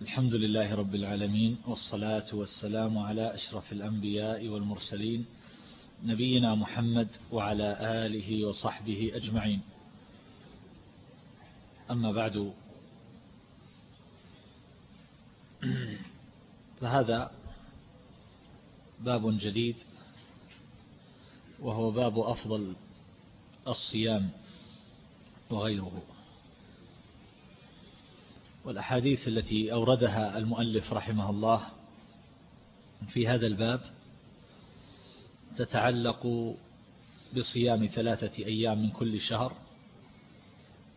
الحمد لله رب العالمين والصلاة والسلام على أشرف الأنبياء والمرسلين نبينا محمد وعلى آله وصحبه أجمعين. أما بعد فهذا باب جديد وهو باب أفضل الصيام وغيره. والأحاديث التي أوردها المؤلف رحمه الله في هذا الباب تتعلق بصيام ثلاثة أيام من كل شهر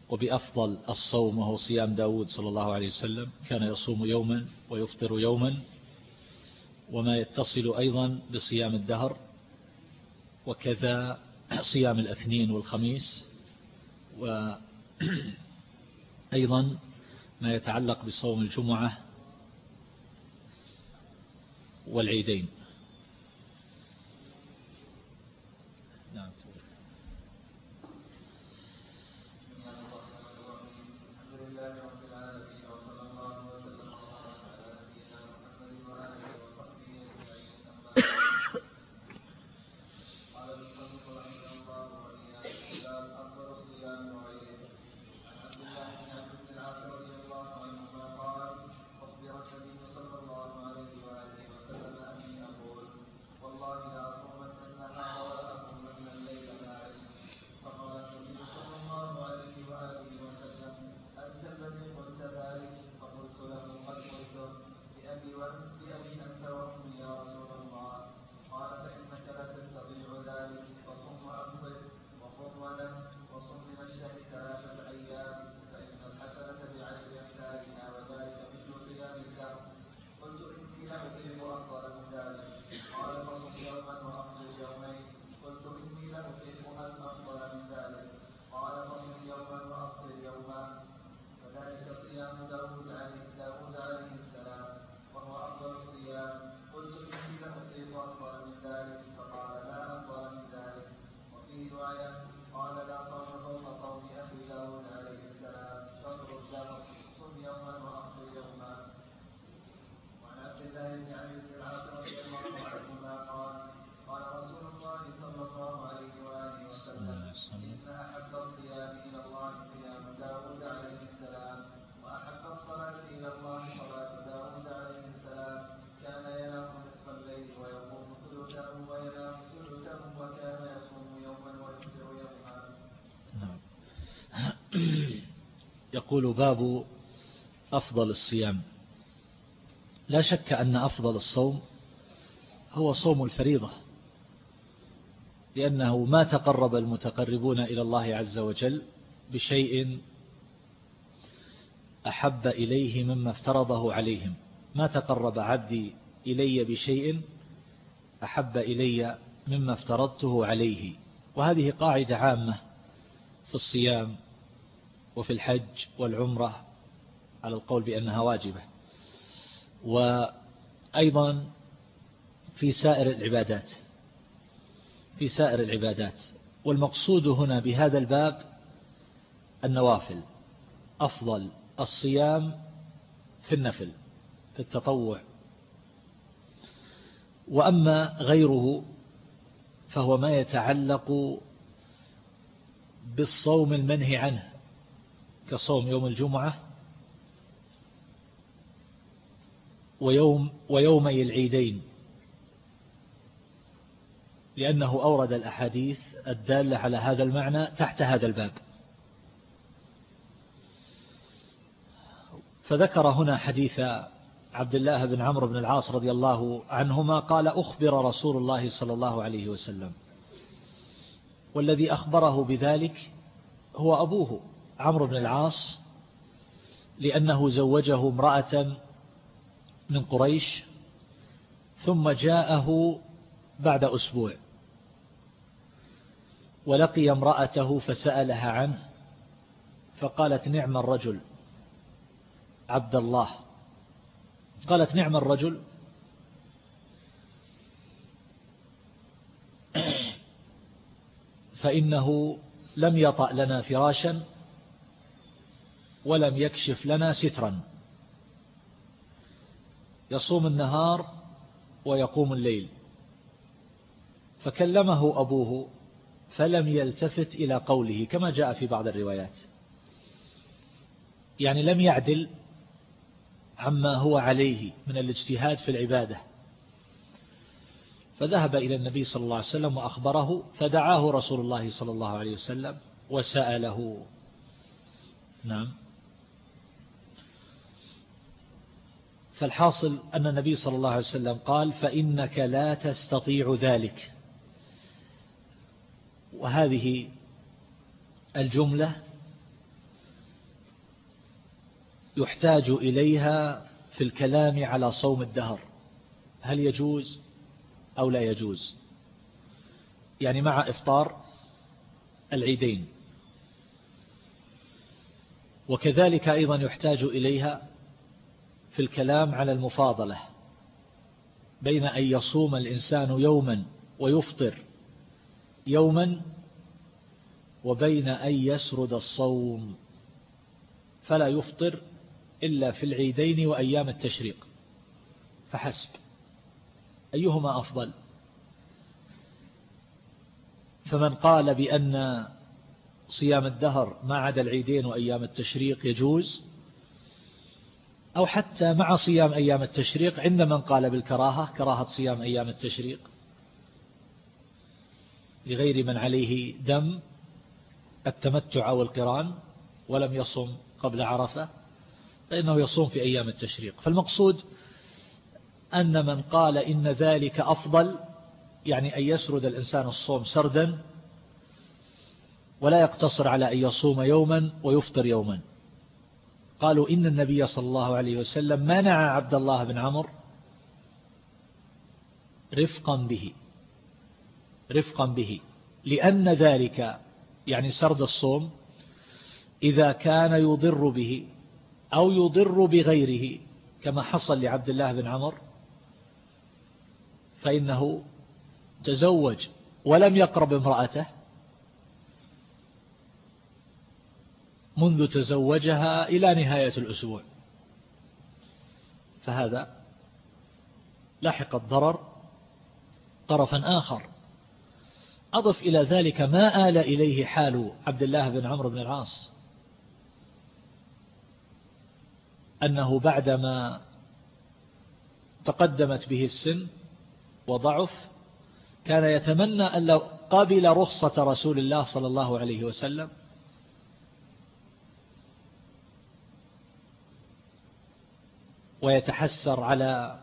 وبأفضل الصوم وهو صيام داود صلى الله عليه وسلم كان يصوم يوما ويفطر يوما وما يتصل أيضا بصيام الدهر وكذا صيام الاثنين والخميس وأيضا ما يتعلق بصوم الجمعة والعيدين. cada يقول باب أفضل الصيام. لا شك أن أفضل الصوم هو صوم الفريضة لأنه ما تقرب المتقربون إلى الله عز وجل بشيء أحب إليه مما افترضه عليهم. ما تقرب عبدي إلي بشيء أحب إلي مما افترضته عليه. وهذه قاعدة عامة في الصيام. وفي الحج والعمرة على القول بأنها واجبة. وأيضا في سائر العبادات في سائر العبادات. والمقصود هنا بهذا الباب النوافل أفضل الصيام في النفل في التطوع. وأما غيره فهو ما يتعلق بالصوم المنهي عنه. كصوم يوم الجمعة ويوم ويومي العيدين لأنه أورد الأحاديث الدالة على هذا المعنى تحت هذا الباب. فذكر هنا حديث عبد الله بن عمرو بن العاص رضي الله عنهما قال أخبر رسول الله صلى الله عليه وسلم والذي أخبره بذلك هو أبوه. عمرو بن العاص لأنه زوجه امرأة من قريش ثم جاءه بعد أسبوع ولقي امرأته فسألها عنه فقالت نعم الرجل عبد الله. قالت نعم الرجل. فإنه لم يطأ لنا فراشا ولم يكشف لنا سترا. يصوم النهار ويقوم الليل. فكلمه أبوه فلم يلتفت إلى قوله كما جاء في بعض الروايات. يعني لم يعدل عما هو عليه من الاجتهاد في العبادة. فذهب إلى النبي صلى الله عليه وسلم وأخبره فدعاه رسول الله صلى الله عليه وسلم وسأله. نعم. فالحاصل أن النبي صلى الله عليه وسلم قال فإنك لا تستطيع ذلك. وهذه الجملة يحتاج إليها في الكلام على صوم الدهر. هل يجوز أو لا يجوز؟ يعني مع إفطار العيدين. وكذلك أيضا يحتاج إليها في الكلام على المفاضلة بين أن يصوم الإنسان يوما ويفطر يوما وبين أن يسرد الصوم فلا يفطر إلا في العيدين وأيام التشريق فحسب أيهما أفضل فمن قال بأن صيام الدهر ما عدا العيدين وأيام التشريق يجوز أو حتى مع صيام أيام التشريق عند من قال بالكراهة كراهة صيام أيام التشريق. لغير من عليه دم التمتع أو القران ولم يصم قبل عرفة فإنه يصوم في أيام التشريق. فالمقصود أن من قال إن ذلك أفضل يعني أن يسرد الإنسان الصوم سردا ولا يقتصر على أن يصوم يوما ويفطر يوما. قالوا إن النبي صلى الله عليه وسلم منع عبد الله بن عمر رفقا به رفقا به لأن ذلك يعني سرد الصوم إذا كان يضر به أو يضر بغيره كما حصل لعبد الله بن عمر فإنه تزوج ولم يقرب امرأته منذ تزوجها إلى نهاية الأسبوع. فهذا لاحق الضرر طرفا آخر. أضف إلى ذلك ما آل إليه حال عبد الله بن عمرو بن العاص أنه بعدما تقدمت به السن وضعف كان يتمنى أن لو قبل رخصة رسول الله صلى الله عليه وسلم ويتحسر على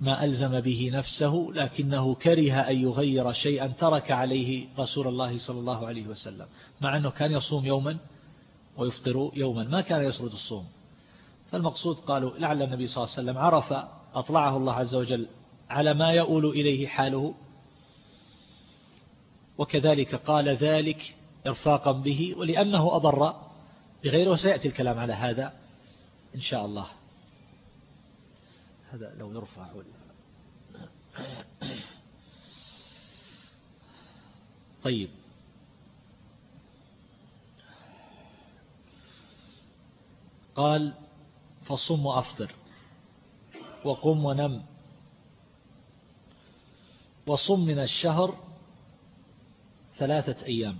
ما ألزم به نفسه لكنه كره أن يغير شيئا ترك عليه رسول الله صلى الله عليه وسلم. مع أنه كان يصوم يوما ويفطر يوما ما كان يسرد الصوم. فالمقصود قالوا لعل النبي صلى الله عليه وسلم عرف أطلعه الله عز وجل على ما يؤول إليه حاله. وكذلك قال ذلك إرفاقا به ولأنه أضر بغيره وسيأتي الكلام على هذا. إن شاء الله. هذا لو يرفع طيب. قال فصم وأفطر. وقم ونم. وصم من الشهر ثلاثة أيام.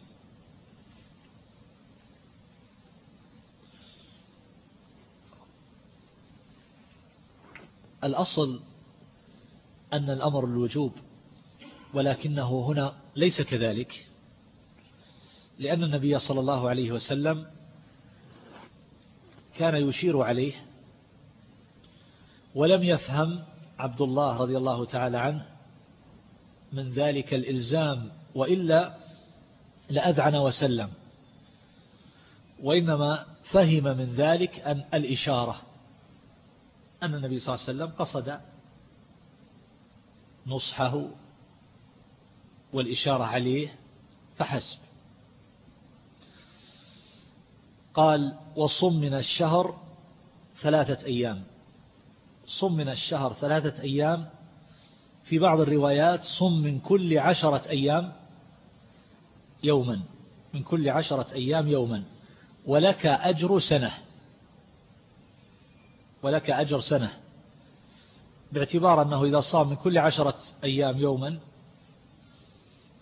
الأصل أن الأمر الوجوب ولكنه هنا ليس كذلك لأن النبي صلى الله عليه وسلم كان يشير عليه ولم يفهم عبد الله رضي الله تعالى عنه من ذلك الإلزام وإلا لأذعن وسلم وإنما فهم من ذلك أن الإشارة أن النبي صلى الله عليه وسلم قصد نصحه والإشارة عليه فحسب. قال وصم من الشهر ثلاثة أيام. صم من الشهر ثلاثة أيام. في بعض الروايات صم من كل عشرة أيام يوما. من كل عشرة أيام يوما. ولك أجر سنة. ولك أجر سنة. باعتبار أنه إذا صام من كل عشرة أيام يوما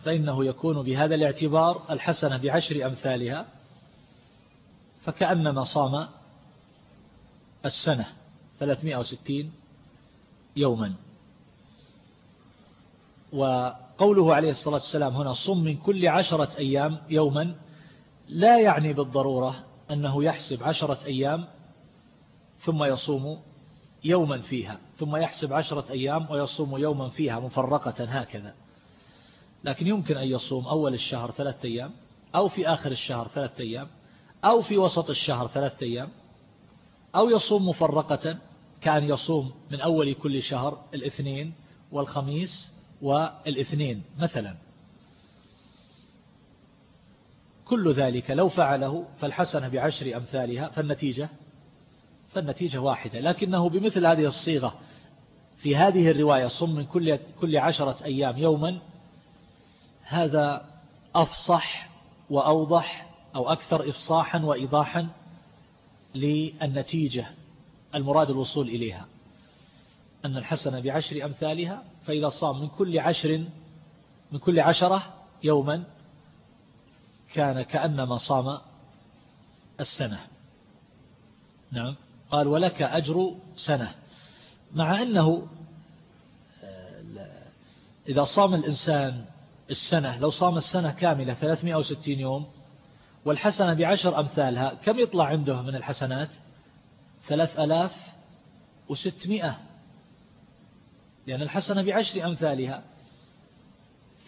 فإنه يكون بهذا الاعتبار الحسنة بعشر أمثالها فكأنما صام السنة 360 يوما. وقوله عليه الصلاة والسلام هنا صم من كل عشرة أيام يوما لا يعني بالضرورة أنه يحسب عشرة أيام ثم يصوم يوما فيها ثم يحسب عشرة أيام ويصوم يوما فيها مفرقة هكذا. لكن يمكن أن يصوم أول الشهر ثلاثة أيام أو في آخر الشهر ثلاثة أيام أو في وسط الشهر ثلاثة أيام أو يصوم مفرقة كان يصوم من أول كل شهر الاثنين والخميس والاثنين مثلا. كل ذلك لو فعله فالحسنة بعشر أمثالها فالنتيجة فالنتيجة واحدة. لكنه بمثل هذه الصيغة في هذه الرواية صم من كل, كل عشرة أيام يوما هذا أفصح وأوضح أو أكثر إفصاحا وإيضاحا للنتيجة المراد الوصول إليها. أن الحسنة بعشر أمثالها فإذا صام من كل عشر من كل عشرة يوما كان كأنما صام السنة. نعم. قال ولك أجر سنة. مع أنه إذا صام الإنسان السنة لو صام السنة كاملة 360 يوم والحسنة بعشر أمثالها كم يطلع عنده من الحسنات؟ ثلاث ألاف وستمائة. لأن الحسنة بعشر أمثالها.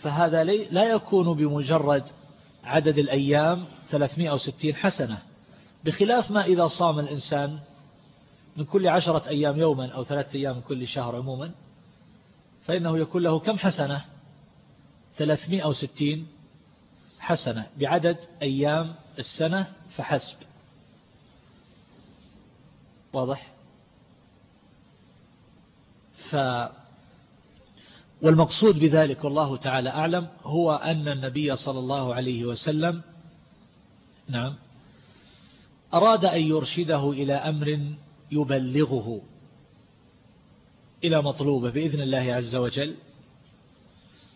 فهذا لا يكون بمجرد عدد الأيام 360 حسنة. بخلاف ما إذا صام الإنسان من كل عشرة أيام يوما أو ثلاثة أيام من كل شهر عموما فإنه يكون له كم حسنة؟ 360 حسنة بعدد أيام السنة فحسب. واضح؟ ف والمقصود بذلك والله تعالى أعلم هو أن النبي صلى الله عليه وسلم نعم أراد أن يرشده إلى أمر يبلغه إلى مطلوبه بإذن الله عز وجل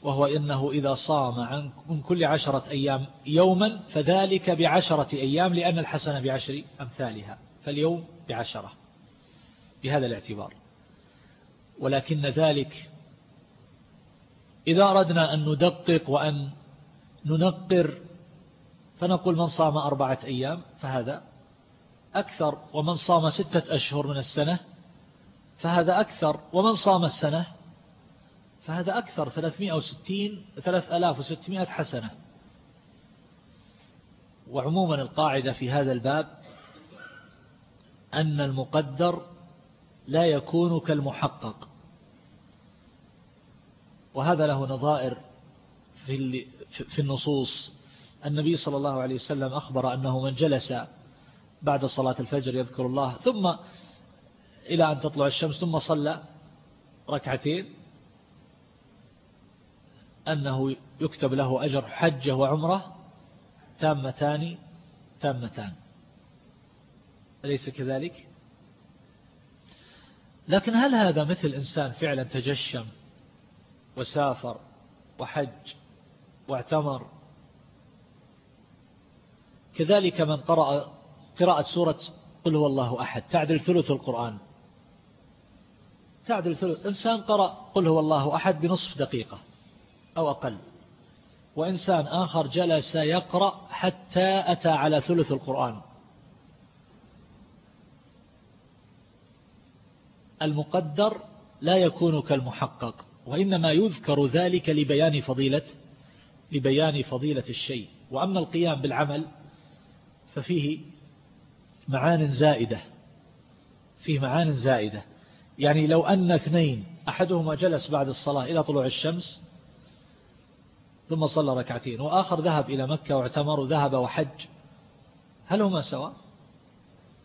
وهو إنه إذا صام عن من كل عشرة أيام يوما فذلك بعشرة أيام لأن الحسنة بعشر أمثالها فاليوم بعشرة بهذا الاعتبار. ولكن ذلك إذا أردنا أن ندقق وأن ننقر فنقول من صام أربعة أيام فهذا أكثر ومن صام ستة أشهر من السنة فهذا أكثر ومن صام السنة فهذا أكثر 360 3600 حسنة. وعموما القاعدة في هذا الباب أن المقدر لا يكون كالمحقق. وهذا له نظائر في النصوص. النبي صلى الله عليه وسلم أخبر أنه من جلس بعد صلاة الفجر يذكر الله ثم إلى أن تطلع الشمس ثم صلى ركعتين. أنه يكتب له أجر حجة وعمرة تامتان تامتان. أليس كذلك؟ لكن هل هذا مثل إنسان فعلا تجشم وسافر وحج واعتمر؟ كذلك من قرأ قراءة سورة قل هو الله أحد. تعدل ثلث القرآن. تعدل ثلث. إنسان قرأ قل هو الله أحد بنصف دقيقة أو أقل. وإنسان آخر جلس يقرأ حتى أتى على ثلث القرآن. المقدر لا يكون كالمحقق وإنما يذكر ذلك لبيان فضيلة لبيان فضيلة الشيء. وأما القيام بالعمل ففيه معان زائدة. فيه معان زائدة. يعني لو أن اثنين أحدهما جلس بعد الصلاة إلى طلوع الشمس ثم صلى ركعتين وآخر ذهب إلى مكة واعتمر وذهب وحج هل هما سواء؟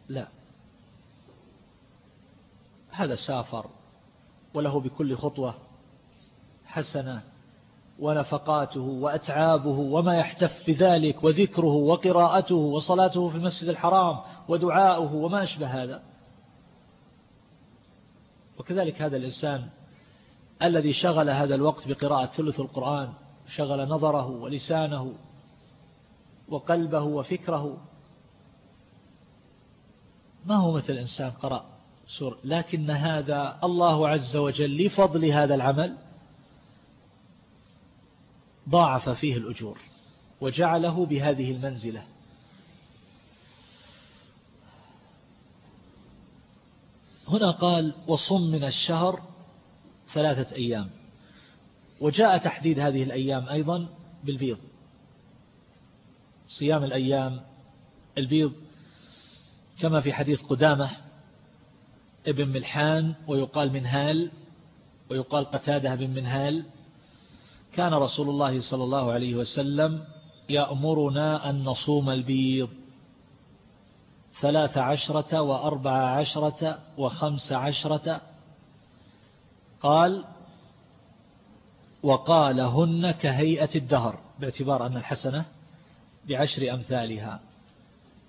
لا. هذا سافر وله بكل خطوة حسنة. ونفقاته وأتعابه وما يحتف بذلك وذكره وقراءته وصلاته في المسجد الحرام ودعاؤه وما أشبه هذا. وكذلك هذا الإنسان الذي شغل هذا الوقت بقراءة ثلث القرآن شغل نظره ولسانه وقلبه وفكره. ما هو مثل إنسان قرأ سورة لكن هذا الله عز وجل لفضل هذا العمل ضاعف فيه الأجور وجعله بهذه المنزلة. هنا قال وصم من الشهر ثلاثة أيام. وجاء تحديد هذه الأيام أيضا بالبيض. صيام الأيام البيض كما في حديث قدامة ابن ملحان ويقال منهال ويقال قتادة بن منهال كان رسول الله صلى الله عليه وسلم يأمرنا أن نصوم البيض ثلاث عشرة وأربع عشرة وخمس عشرة قال وقالهن كهيئة الدهر باعتبار أن الحسنة بعشر أمثالها.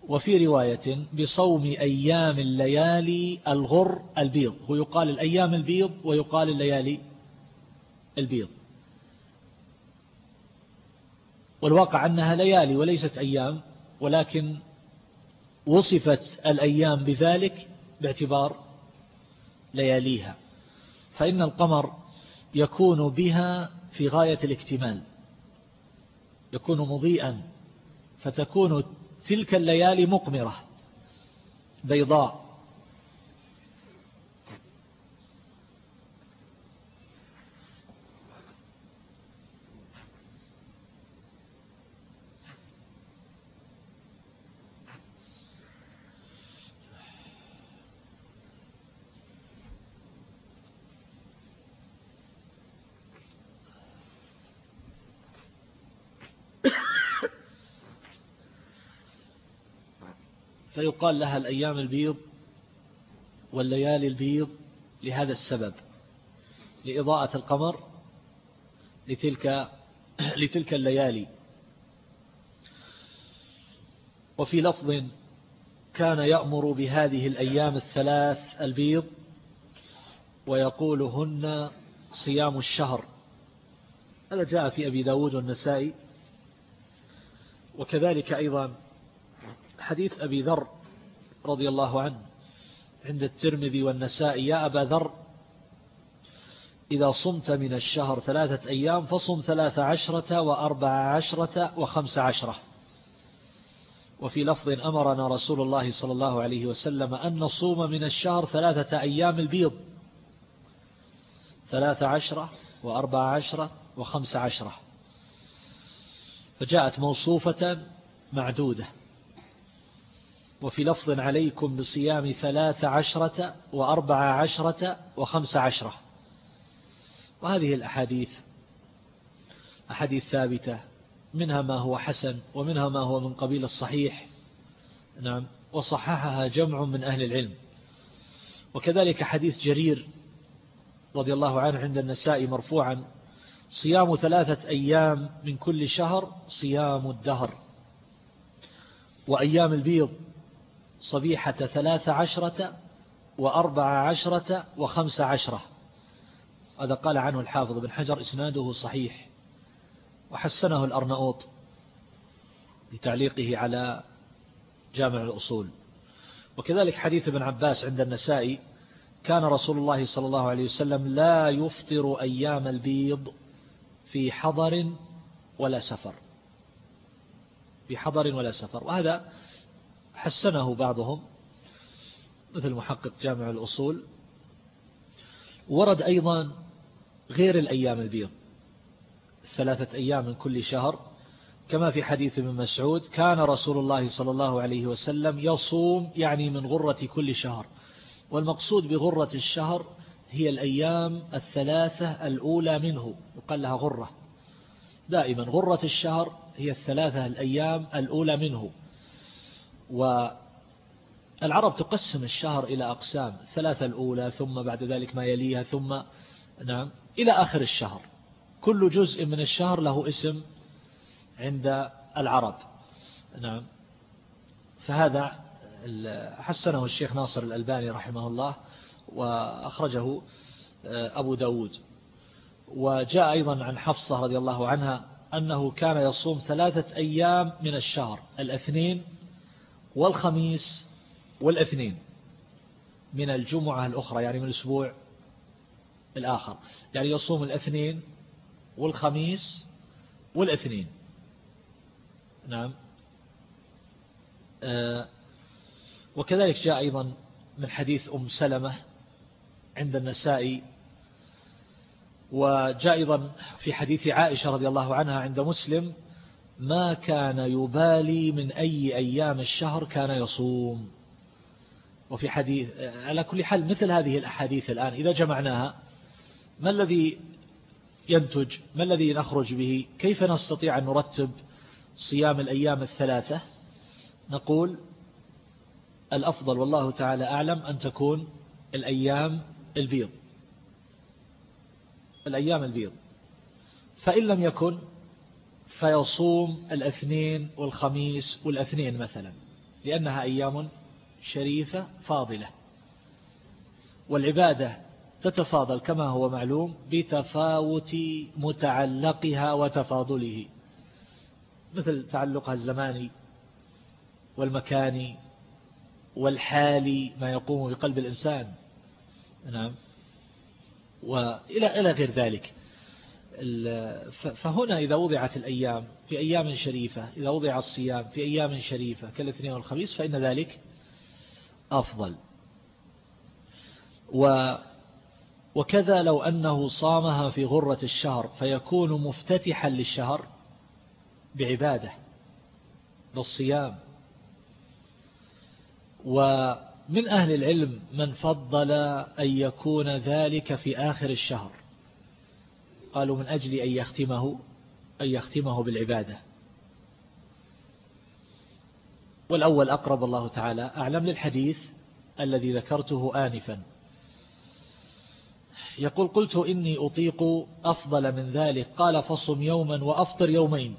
وفي رواية بصوم أيام الليالي الغر البيض. ويقال الأيام البيض ويقال الليالي البيض. والواقع أنها ليالي وليست أيام ولكن وصفت الأيام بذلك باعتبار لياليها. فإن القمر يكون بها في غاية الاكتمال يكون مضيئا فتكون تلك الليالي مقمرة بيضاء فيقال لها الأيام البيض والليالي البيض لهذا السبب لإضاءة القمر لتلك, لتلك الليالي. وفي لفظ كان يأمر بهذه الأيام الثلاث البيض ويقولهن صيام الشهر. هذا جاء في أبي داود والنسائي وكذلك أيضا حديث أبي ذر رضي الله عنه عند الترمذي والنسائي يا أبا ذر إذا صمت من الشهر ثلاثة أيام فصم ثلاث عشرة وأربع عشرة وخمس عشرة. وفي لفظ أمرنا رسول الله صلى الله عليه وسلم أن نصوم من الشهر ثلاثة أيام البيض. ثلاث عشرة وأربع عشرة وخمس عشرة. فجاءت موصوفة معدودة. وفي لفظ عليكم بصيام ثلاث عشرة وأربع عشرة وخمس عشرة. وهذه الأحاديث أحاديث ثابتة منها ما هو حسن ومنها ما هو من قبيل الصحيح. نعم وصححها جمع من أهل العلم. وكذلك حديث جرير رضي الله عنه عند النساء مرفوعا صيام ثلاثة أيام من كل شهر صيام الدهر. وأيام البيض صبيحة ثلاث عشرة وأربع عشرة وخمس عشرة. هذا قال عنه الحافظ بن حجر إسناده صحيح. وحسنه الأرنؤوط بتعليقه على جامع الأصول. وكذلك حديث ابن عباس عند النسائي كان رسول الله صلى الله عليه وسلم لا يفطر أيام البيض في حضر ولا سفر. في حضر ولا سفر. وهذا حسنه بعضهم مثل محقق جامع الأصول. ورد أيضا غير الأيام البيض ثلاثة أيام من كل شهر. كما في حديث ابن مسعود كان رسول الله صلى الله عليه وسلم يصوم يعني من غرة كل شهر. والمقصود بغرة الشهر هي الأيام الثلاثة الأولى منه يقال لها غرة. دائما غرة الشهر هي الثلاثة الأيام الأولى منه. والعرب تقسم الشهر إلى أقسام الثلاثة الأولى ثم بعد ذلك ما يليها ثم نعم إلى آخر الشهر. كل جزء من الشهر له اسم عند العرب. نعم. فهذا حسنه الشيخ ناصر الألباني رحمه الله وأخرجه آه، أبو داود. وجاء أيضا عن حفصة رضي الله عنها أنه كان يصوم ثلاثة أيام من الشهر الاثنين والخميس والاثنين من الجمعة الأخرى يعني من الأسبوع الآخر. يعني يصوم الاثنين والخميس والاثنين. نعم. آه، وكذلك جاء أيضا من حديث أم سلمة عند النسائي وجاء أيضا في حديث عائشة رضي الله عنها عند مسلم ما كان يبالي من أي أيام الشهر كان يصوم. وفي حديث على كل حال مثل هذه الأحاديث الآن إذا جمعناها ما الذي ينتج؟ ما الذي نخرج به؟ كيف نستطيع أن نرتب صيام الأيام الثلاثة؟ نقول الأفضل والله تعالى أعلم أن تكون الأيام البيض. الأيام البيض. فإن لم يكن فيصوم الاثنين والخميس والاثنين مثلا لأنها أيام شريفة فاضلة. والعبادة تتفاضل كما هو معلوم بتفاوت متعلقها وتفاضله. مثل تعلقها الزماني والمكاني والحالي ما يقوم بقلب الإنسان. نعم. وإلى إلى غير ذلك. فهنا إذا وضعت الأيام في أيام شريفة إذا وضع الصيام في أيام شريفة كالاثنين والخميس فإن ذلك أفضل. وكذا لو أنه صامها في غرة الشهر فيكون مفتتحا للشهر بعبادة بالصيام ومن أهل العلم من فضل أن يكون ذلك في آخر الشهر. قالوا من أجل أن يختمه أن يختمه بالعبادة. والأول أقرب الله تعالى أعلم للحديث الذي ذكرته آنفا. يقول قلت إني أطيق أفضل من ذلك. قال فصم يوما وأفطر يومين.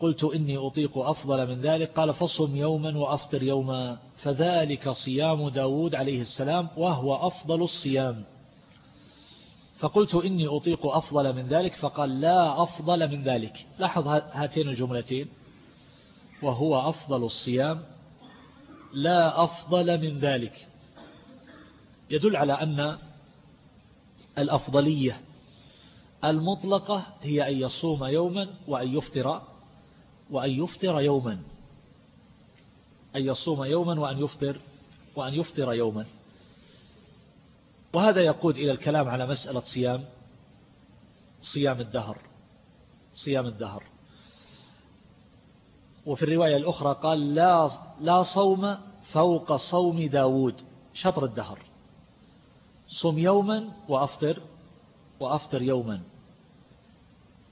قلت إني أطيق أفضل من ذلك. قال فصم يوما وأفطر يوما. فذلك صيام داود عليه السلام وهو أفضل الصيام. فقلت إني أطيق أفضل من ذلك فقال لا أفضل من ذلك. لاحظ هاتين الجملتين. وهو أفضل الصيام لا أفضل من ذلك. يدل على أن الأفضلية المطلقة هي أن يصوم يوما وأن يفطر وأن يفطر يوما. أن يصوم يوما وأن يفطر وأن يفطر يوما. وهذا يقود إلى الكلام على مسألة صيام صيام الدهر صيام الدهر. وفي الرواية الأخرى قال لا, لا صوم فوق صوم داود شطر الدهر. صم يوما وأفطر وأفطر يوما.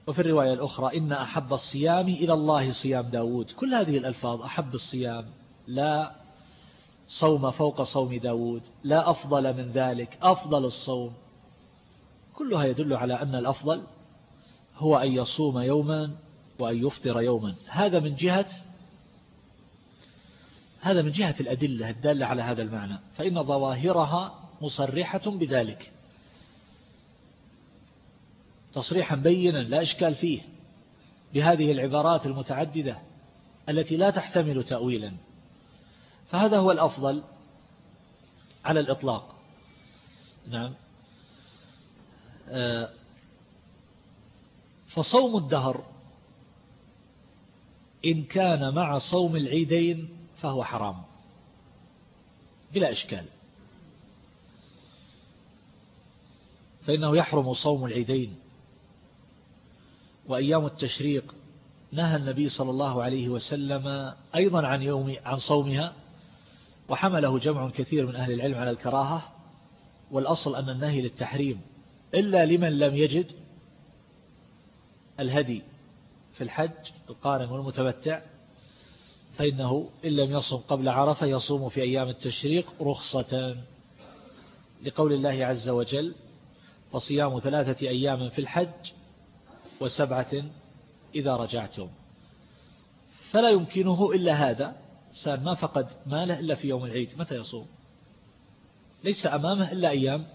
وفي الرواية الأخرى إن أحب الصيام إلى الله صيام داود. كل هذه الألفاظ أحب الصيام لا صوم فوق صوم داود. لا أفضل من ذلك أفضل الصوم. كلها يدل على أن الأفضل هو أن يصوم يوما وأن يفطر يوما. هذا من جهة هذا من جهة الأدلة الدالة على هذا المعنى. فإن ظواهرها مصرحة بذلك. تصريحا بينا لا إشكال فيه. بهذه العبارات المتعددة التي لا تحتمل تأويلا. فهذا هو الأفضل على الإطلاق. نعم. آه، فصوم الدهر إن كان مع صوم العيدين فهو حرام. بلا إشكال. فإنه يحرم صوم العيدين. وأيام التشريق نهى النبي صلى الله عليه وسلم أيضا عن يوم عن صومها. وحمله جمع كثير من أهل العلم على الكراهة والأصل أن النهي للتحريم إلا لمن لم يجد الهدي في الحج القارن والمتمتع فإنه إن لم يصم قبل عرفة يصوم في أيام التشريق رخصة. لقول الله عز وجل فصيام ثلاثة أيام في الحج وسبعة إذا رجعتم فلا يمكنه إلا هذا إنسان ما فقد ماله إلا في يوم العيد متى يصوم؟ ليس أمامه إلا أيام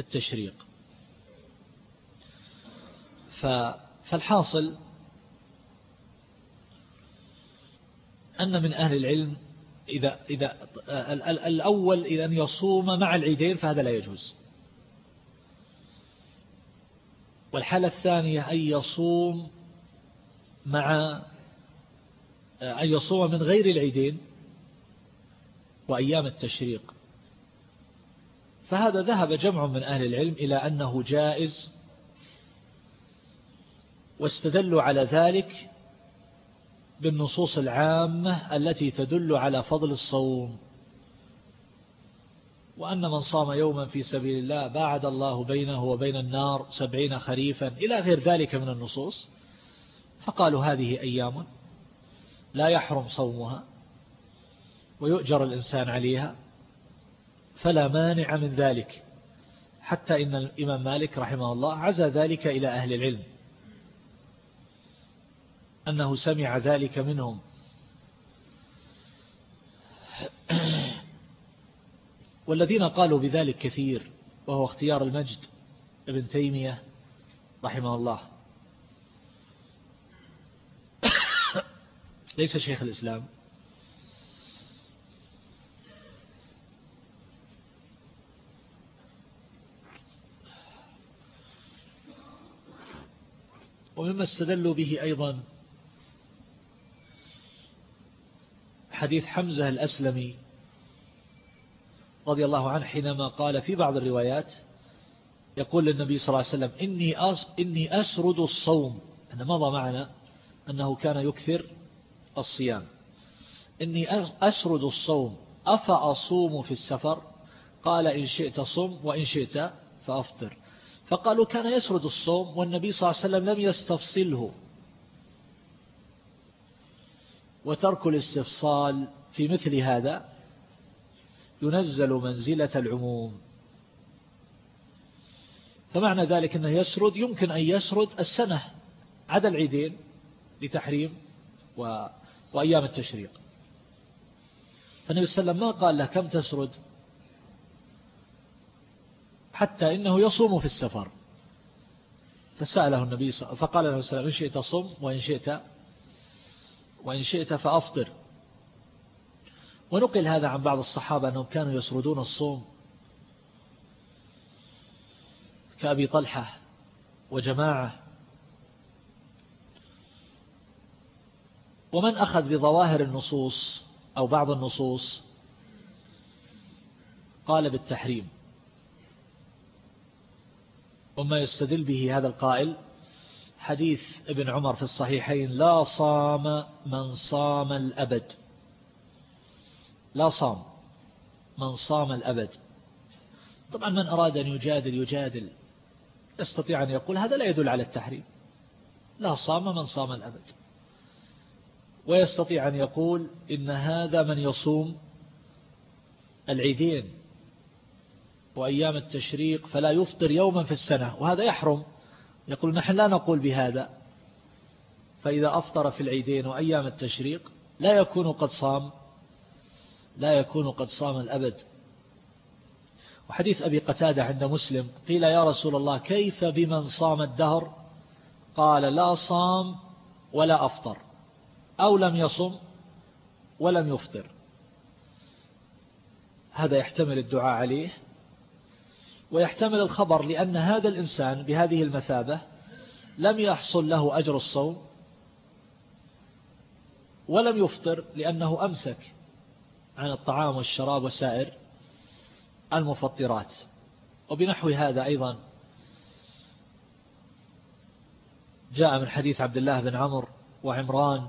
التشريق. فالحاصل أن من أهل العلم إذا, إذا الأول إذا يصوم مع العيدين فهذا لا يجوز. والحالة الثانية أن يصوم مع أن يصوم من غير العيدين وأيام التشريق. فهذا ذهب جمع من أهل العلم إلى أنه جائز واستدلوا على ذلك بالنصوص العامة التي تدل على فضل الصوم. وأن من صام يوما في سبيل الله باعد الله بينه وبين النار سبعين خريفا إلى غير ذلك من النصوص فقالوا هذه أيام. لا يحرم صومها ويؤجر الإنسان عليها فلا مانع من ذلك. حتى إن الإمام مالك رحمه الله عزى ذلك إلى أهل العلم أنه سمع ذلك منهم. والذين قالوا بذلك كثير وهو اختيار المجد ابن تيمية رحمه الله. ليس شيخ الإسلام. ومما استدلوا به أيضا حديث حمزة الأسلمي رضي الله عنه حينما قال في بعض الروايات يقول للنبي صلى الله عليه وسلم إني, إني أسرد الصوم. أنا مضى معنا أنه كان يكثر الصيام. إني أسرد الصوم. أفأصوم في السفر؟ قال إن شئت صم وإن شئت فأفطر. فقالوا كان يسرد الصوم والنبي صلى الله عليه وسلم لم يستفصله. وترك الاستفصال في مثل هذا ينزل منزلة العموم. فمعنى ذلك أنه يسرد يمكن أن يسرد السنة عدا العيدين لتحريم. وأيام التشريق. فالنبي صلى الله عليه وسلم ما قال له كم تسرد؟ حتى إنه يصوم في السفر. فسأله النبي فقال له السلام إن شئت صم وإن شئت وإن شئت فأفطر. ونقل هذا عن بعض الصحابة أنهم كانوا يسردون الصوم كأبي طلحة وجماعة. ومن أخذ بظواهر النصوص أو بعض النصوص؟ قال بالتحريم. وما يستدل به هذا القائل؟ حديث ابن عمر في الصحيحين لا صام من صام الأبد. لا صام من صام الأبد. طبعا من أراد أن يجادل يجادل. يستطيع أن يقول هذا لا يدل على التحريم. لا صام من صام الأبد. ويستطيع أن يقول إن هذا من يصوم العيدين وأيام التشريق فلا يفطر يوما في السنة وهذا يحرم. يقول نحن لا نقول بهذا. فإذا أفطر في العيدين وأيام التشريق لا يكون قد صام لا يكون قد صام الأبد. وحديث أبي قتادة عند مسلم قيل يا رسول الله كيف بمن صام الدهر؟ قال لا صام ولا أفطر. أو لم يصم ولم يفطر. هذا يحتمل الدعاء عليه ويحتمل الخبر لأن هذا الإنسان بهذه المثابة لم يحصل له أجر الصوم ولم يفطر لأنه أمسك عن الطعام والشراب وسائر المفطرات. وبنحو هذا أيضا جاء من حديث عبد الله بن عمر وعمران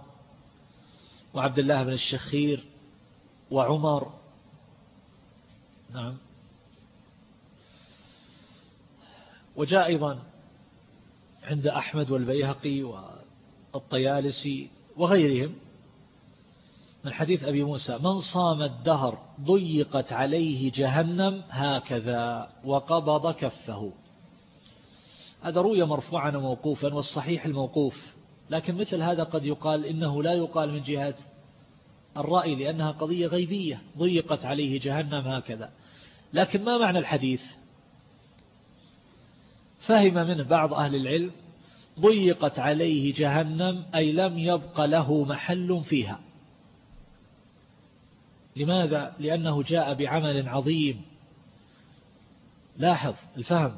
وعبد الله بن الشخير وعمر. نعم. وجاء أيضا عند أحمد والبيهقي والطيالسي وغيرهم من حديث أبي موسى من صام الدهر ضيقت عليه جهنم هكذا وقبض كفه. هذا روي مرفوعا وموقوفا والصحيح الموقوف. لكن مثل هذا قد يقال إنه لا يقال من جهة الرأي لأنها قضية غيبية ضيقت عليه جهنم هكذا. لكن ما معنى الحديث؟ فهم منه بعض أهل العلم ضيقت عليه جهنم أي لم يبق له محل فيها. لماذا؟ لأنه جاء بعمل عظيم. لاحظ الفهم.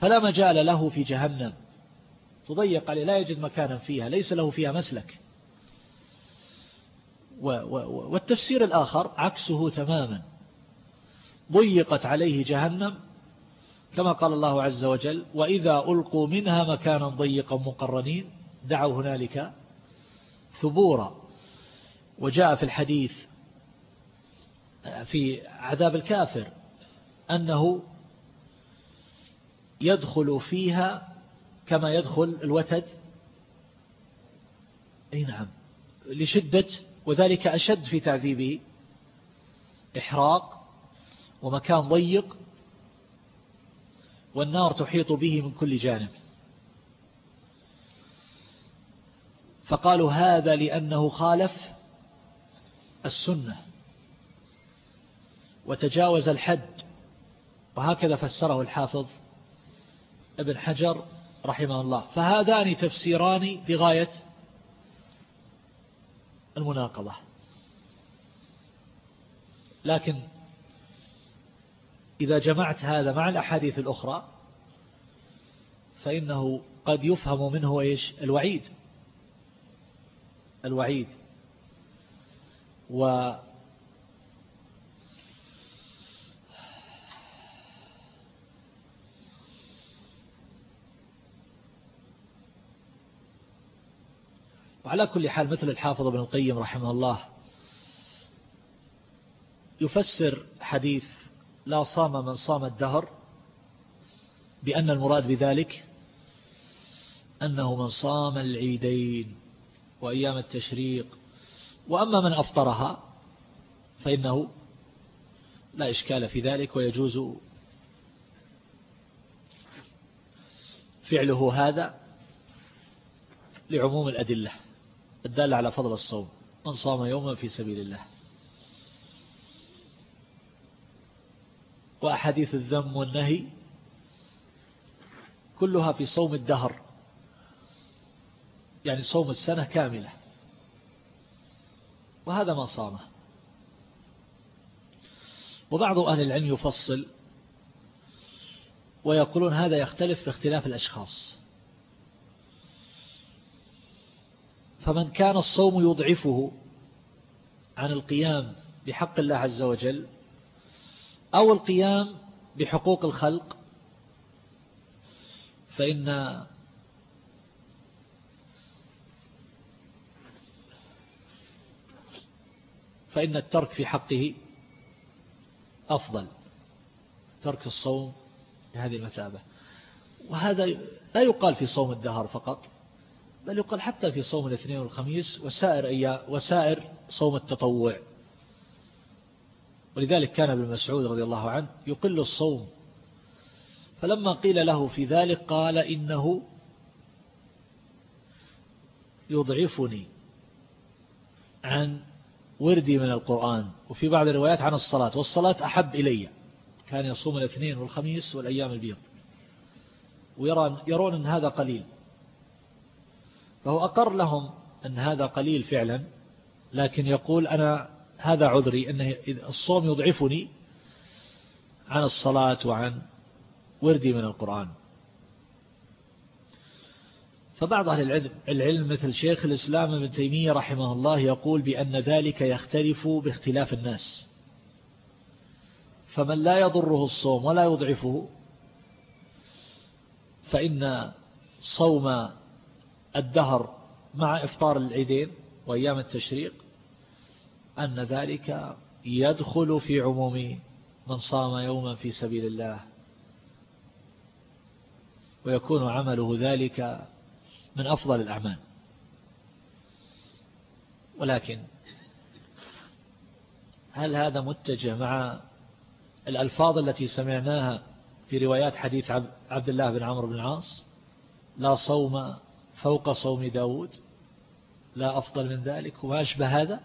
فلا مجال له في جهنم. تضيق عليه لا يجد مكانا فيها ليس له فيها مسلك. والتفسير الآخر عكسه تماما. ضيقت عليه جهنم كما قال الله عز وجل وإذا ألقوا منها مكانا ضيقا مقرنين دعوا هنالك ثبورا. وجاء في الحديث في عذاب الكافر أنه يدخل فيها كما يدخل الوتد. أي نعم. لشدة وذلك أشد في تعذيبه إحراق ومكان ضيق والنار تحيط به من كل جانب. فقالوا هذا لأنه خالف السنة وتجاوز الحد. وهكذا فسره الحافظ ابن حجر رحمه الله. فهذان تفسيران في غاية المناقضة. لكن إذا جمعت هذا مع الأحاديث الأخرى فإنه قد يفهم منه إيش؟ الوعيد. الوعيد. وعلى كل حال مثل الحافظ ابن القيم رحمه الله يفسر حديث لا صام من صام الدهر بأن المراد بذلك أنه من صام العيدين وأيام التشريق وأما من أفطرها فإنه لا إشكال في ذلك ويجوز فعله هذا لعموم الأدلة الدالة على فضل الصوم من صام يوما في سبيل الله. وأحاديث الذم والنهي كلها في صوم الدهر. يعني صوم السنة كاملة. وهذا ما صامه. وبعض أهل العلم يفصل ويقولون هذا يختلف باختلاف الأشخاص. فمن كان الصوم يضعفه عن القيام بحق الله عز وجل أو القيام بحقوق الخلق فإن فإن الترك في حقه أفضل ترك الصوم بهذه المثابة. وهذا لا يقال في صوم الدهر فقط بل يقال حتى في صوم الاثنين والخميس وسائر, أيام وسائر صوم التطوع. ولذلك كان ابن مسعود رضي الله عنه يقل الصوم. فلما قيل له في ذلك قال إنه يضعفني عن وردي من القرآن. وفي بعض الروايات عن الصلاة والصلاة أحب إلي. كان يصوم الاثنين والخميس والأيام البيض. ويرون يرون أن هذا قليل. فهو أقر لهم أن هذا قليل فعلا لكن يقول أنا هذا عذري أن الصوم يضعفني عن الصلاة وعن وردي من القرآن. فبعض أهل العلم, مثل شيخ الإسلام ابن تيمية رحمه الله يقول بأن ذلك يختلف باختلاف الناس. فمن لا يضره الصوم ولا يضعفه فإن صوم الدهر مع إفطار العيدين وأيام التشريق أن ذلك يدخل في عموم من صام يوما في سبيل الله. ويكون عمله ذلك من أفضل الأعمال. ولكن هل هذا متجه مع الألفاظ التي سمعناها في روايات حديث عبد الله بن عمرو بن العاص؟ لا صوم فوق صوم داود. لا أفضل من ذلك. وما أشبه هذا؟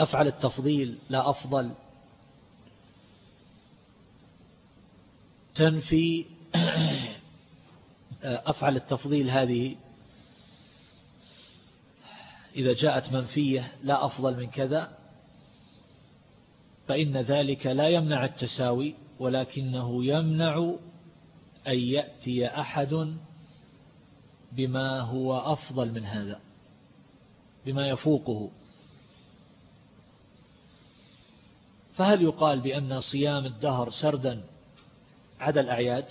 أفعل التفضيل لا أفضل. تنفي. أفعل التفضيل هذه. إذا جاءت منفية لا أفضل من كذا. فإن ذلك لا يمنع التساوي ولكنه يمنع أن يأتي أحد بما هو أفضل من هذا بما يفوقه. فهل يقال بأن صيام الدهر سردا عدا الأعياد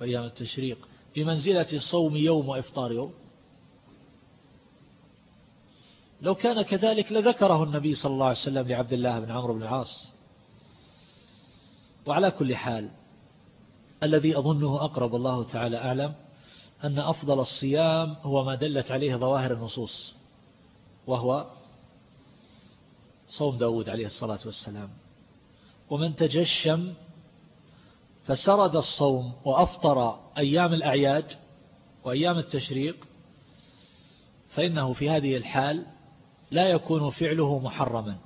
وأيام التشريق بمنزلة صوم يوم وإفطار يوم؟ لو كان كذلك لذكره النبي صلى الله عليه وسلم لعبد الله بن عمرو بن العاص. وعلى كل حال الذي أظنه أقرب الله تعالى أعلم أن أفضل الصيام هو ما دلت عليه ظواهر النصوص وهو صوم داود عليه الصلاة والسلام. ومن تجشم فسرد الصوم وأفطر أيام الأعياد وأيام التشريق فإنه في هذه الحال لا يكون فعله محرما.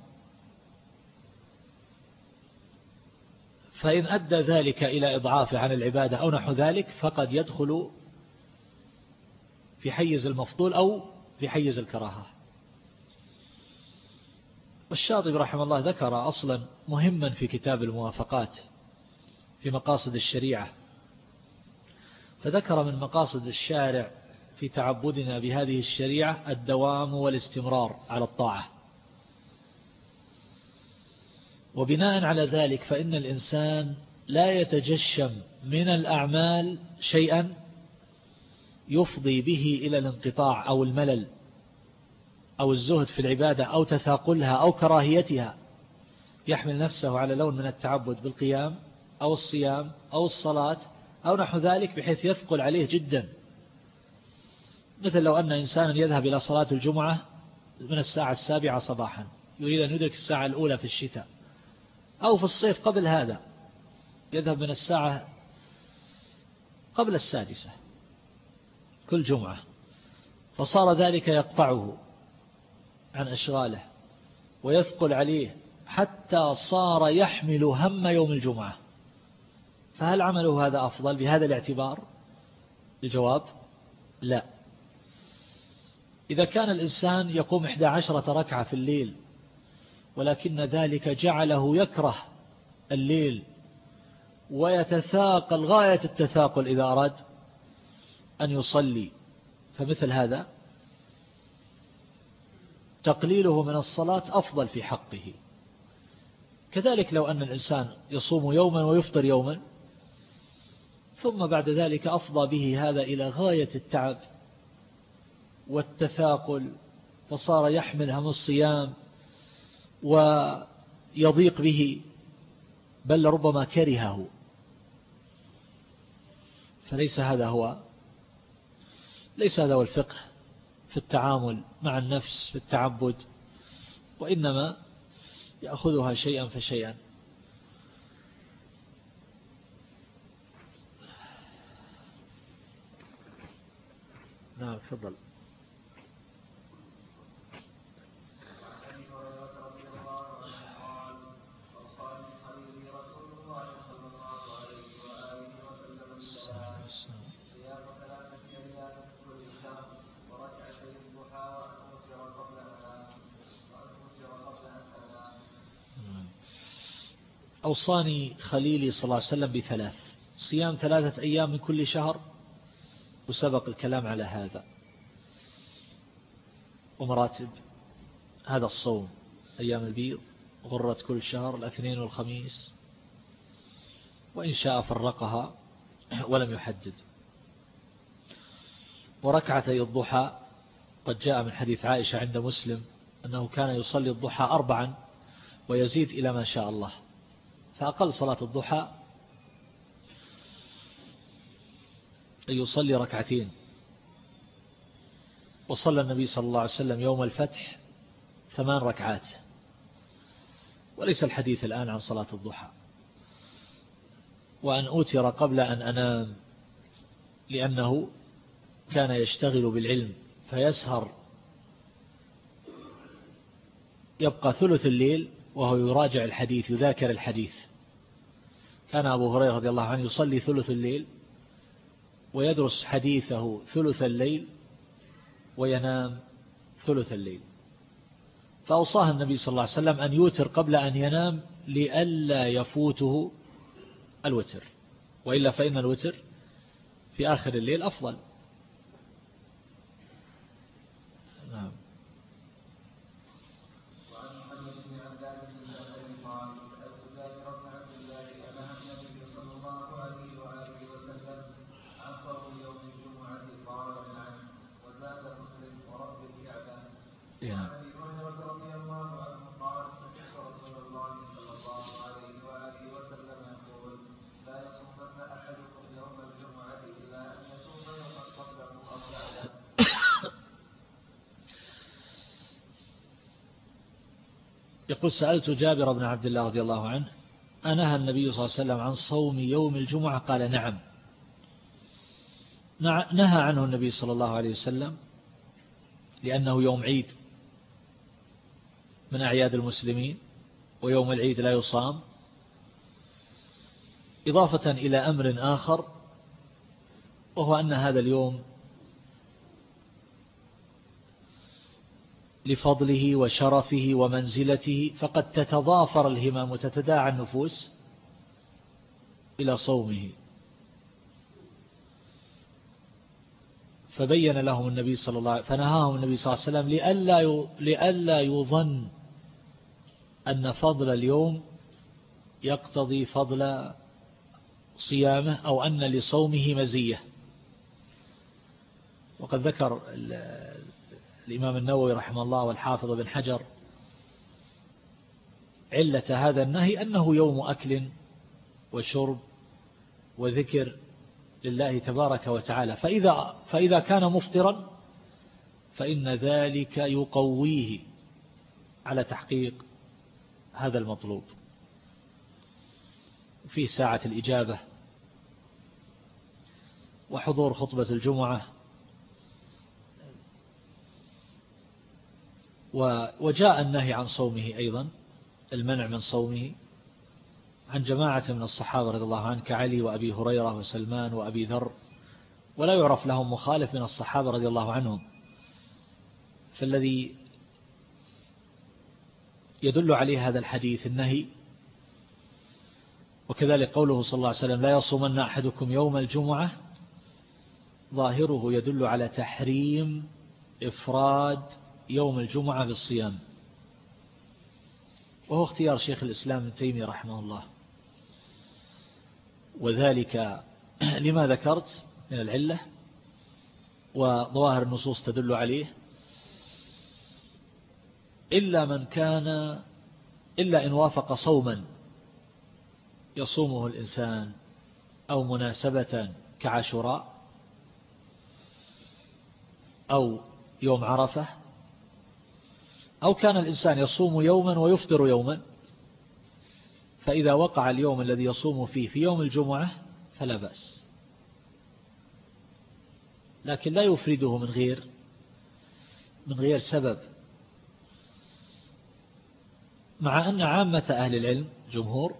فإن أدى ذلك إلى إضعاف عن العبادة أو نحو ذلك فقد يدخل في حيز المفضول أو في حيز الكراهة. والشاطب رحمه الله ذكر أصلا مهما في كتاب الموافقات في مقاصد الشريعة فذكر من مقاصد الشارع في تعبدنا بهذه الشريعة الدوام والاستمرار على الطاعة. وبناء على ذلك فإن الإنسان لا يتجشم من الأعمال شيئا يفضي به إلى الانقطاع أو الملل أو الزهد في العبادة أو تثاقلها أو كراهيتها. يحمل نفسه على لون من التعبد بالقيام أو الصيام أو الصلاة أو نحو ذلك بحيث يثقل عليه جدا. مثل لو أن إنسانا يذهب إلى صلاة الجمعة من الساعة السابعة صباحا يريد أن يدرك الساعة الأولى في الشتاء أو في الصيف قبل هذا يذهب من الساعة قبل السادسة. كل جمعة فصار ذلك يقطعه عن أشغاله ويثقل عليه حتى صار يحمل هم يوم الجمعة. فهل عمله هذا أفضل بهذا الاعتبار؟ الجواب لا. إذا كان الإنسان يقوم إحدى عشرة ركعة في الليل ولكن ذلك جعله يكره الليل ويتثاقل غاية التثاقل إذا أراد أن يصلي فمثل هذا تقليله من الصلاة أفضل في حقه. كذلك لو أن الإنسان يصوم يوما ويفطر يوما ثم بعد ذلك أفضى به هذا إلى غاية التعب والتثاقل فصار يحمل هم الصيام ويضيق به بل ربما كرهه. فليس هذا هو ليس هذا هو الفقه في التعامل مع النفس في التعبد وإنما يأخذها شيئا فشيئا. نعم تفضل. أوصاني خليلي صلى الله عليه وسلم بثلاث. صيام ثلاثة أيام من كل شهر وسبق الكلام على هذا. ومراتب هذا الصوم أيام البيض غرة كل شهر الاثنين والخميس. وإن شاء فرقها ولم يحدد. وركعتي الضحى قد جاء من حديث عائشة عند مسلم أنه كان يصلي الضحى أربعا ويزيد إلى ما شاء الله. فأقل صلاة الضحى أن يصلي ركعتين. وصلى النبي صلى الله عليه وسلم يوم الفتح ثمان ركعات. وليس الحديث الآن عن صلاة الضحى. وأن أوتر قبل أن أنام لأنه كان يشتغل بالعلم فيسهر. يبقى ثلث الليل وهو يراجع الحديث يذاكر الحديث. كان أبو هريرة رضي الله عنه يصلي ثلث الليل ويدرس حديثه ثلث الليل وينام ثلث الليل. فأوصاه النبي صلى الله عليه وسلم أن يوتر قبل أن ينام لئلا يفوته الوتر وإلا فإن الوتر في آخر الليل أفضل. يقول سألت جابر بن عبد الله رضي الله عنه أنهى النبي صلى الله عليه وسلم عن صوم يوم الجمعة؟ قال نعم. نهى عنه النبي صلى الله عليه وسلم لأنه يوم عيد من أعياد المسلمين ويوم العيد لا يصام. إضافة إلى أمر آخر وهو أن هذا اليوم لفضله وشرفه ومنزلته فقد تتضافر الهمام وتتداعى النفوس إلى صومه. فبين لهم النبي صلى الله عليه فنهاهم النبي صلى الله عليه وسلم لئلا لئلا يظن أن فضل اليوم يقتضي فضل صيامه أو أن لصومه مزية. وقد ذكر الإمام النووي رحمه الله والحافظ بن حجر علة هذا النهي أنه يوم أكل وشرب وذكر لله تبارك وتعالى. فإذا, فإذا كان مفطرا فإن ذلك يقويه على تحقيق هذا المطلوب في ساعة الإجابة وحضور خطبة الجمعة وجاء النهي عن صومه أيضا المنع من صومه عن جماعة من الصحابة رضي الله عنه كعلي وأبي هريرة وسلمان وأبي ذر ولا يعرف لهم مخالف من الصحابة رضي الله عنهم. فالذي يدل عليه هذا الحديث النهي وكذلك قوله صلى الله عليه وسلم لا يصومن أحدكم يوم الجمعة ظاهره يدل على تحريم إفراد يوم الجمعة بالصيام وهو اختيار شيخ الإسلام ابن تيمية رحمه الله. وذلك لما ذكرت من العلة وظواهر النصوص تدل عليه. إلا من كان إلا إن وافق صوما يصومه الإنسان أو مناسبة كعشراء أو يوم عرفة أو كان الإنسان يصوم يوما ويفطر يوما فإذا وقع اليوم الذي يصوم فيه في يوم الجمعة فلا بأس. لكن لا يفرده من غير من غير سبب. مع أن عامة أهل العلم جمهور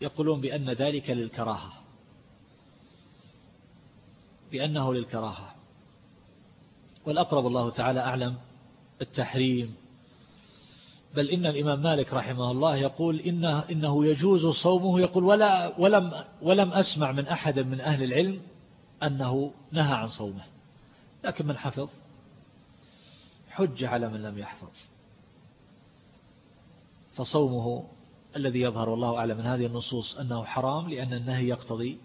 يقولون بأن ذلك للكراهة. بأنه للكراهة. والأقرب الله تعالى أعلم التحريم بل إن الإمام مالك رحمه الله يقول إنه, إنه يجوز صومه يقول ولا ولم, ولم أسمع من أحد من أهل العلم أنه نهى عن صومه. لكن من حفظ؟ حج على من لم يحفظ. فصومه الذي يظهر والله أعلم من هذه النصوص أنه حرام لأن النهي يقتضي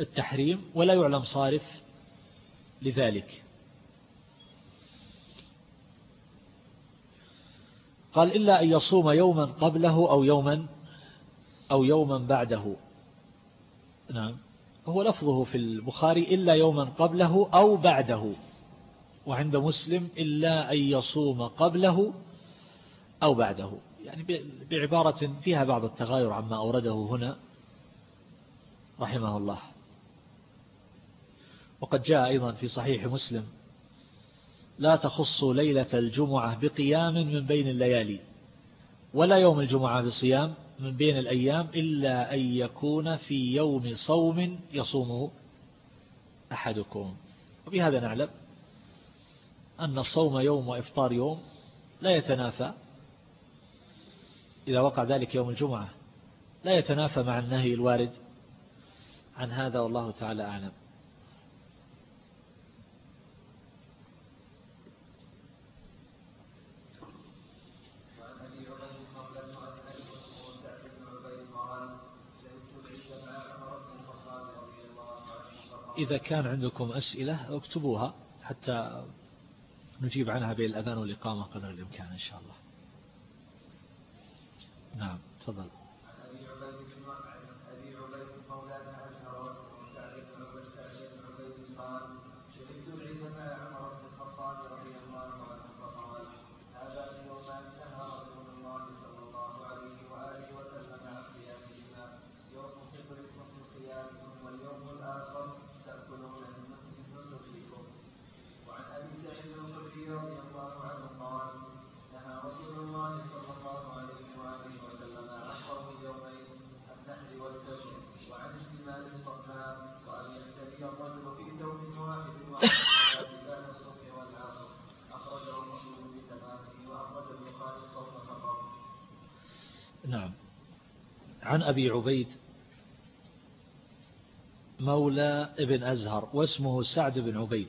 التحريم ولا يعلم صارف لذلك. قال إلا أن يصوم يوما قبله أو يوما أو يوما بعده. نعم. هو لفظه في البخاري إلا يوما قبله أو بعده. وعند مسلم إلا أن يصوم قبله أو بعده. يعني بعبارة فيها بعض التغاير عما أورده هنا رحمه الله. وقد جاء أيضا في صحيح مسلم لا تخص ليلة الجمعة بقيام من بين الليالي ولا يوم الجمعة بصيام من بين الأيام إلا أن يكون في يوم صوم يصومه أحدكم. وبهذا نعلم أن الصوم يوم وإفطار يوم لا يتنافى إذا وقع ذلك يوم الجمعة لا يتنافى مع النهي الوارد عن هذا والله تعالى أعلم. إذا كان عندكم أسئلة اكتبوها حتى نجيب عنها بين الأذان والإقامة قدر الإمكان إن شاء الله. نعم تفضل. عن أبي عبيد مولى ابن أزهر واسمه سعد بن عبيد.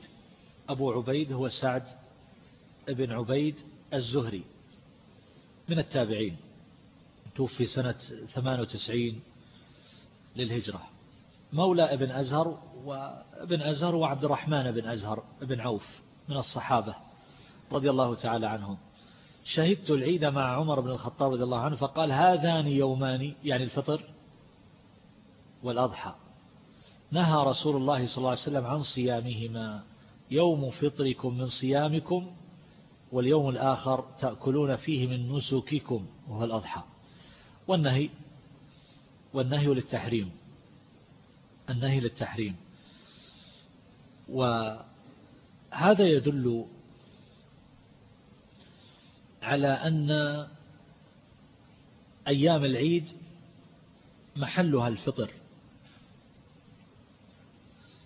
أبو عبيد هو سعد بن عبيد الزهري من التابعين. توفي سنة 98 للهجرة. مولى ابن أزهر وابن أزهر وعبد الرحمن بن أزهر بن عوف من الصحابة رضي الله تعالى عنهم. شهدت العيد مع عمر بن الخطاب رضي الله عنه فقال هذان يومان يعني الفطر والأضحى. نهى رسول الله صلى الله عليه وسلم عن صيامهما. يوم فطركم من صيامكم واليوم الآخر تأكلون فيه من نسككم وهو الأضحى. والنهي والنهي للتحريم. النهي للتحريم. وهذا يدل على أن أيام العيد محلها الفطر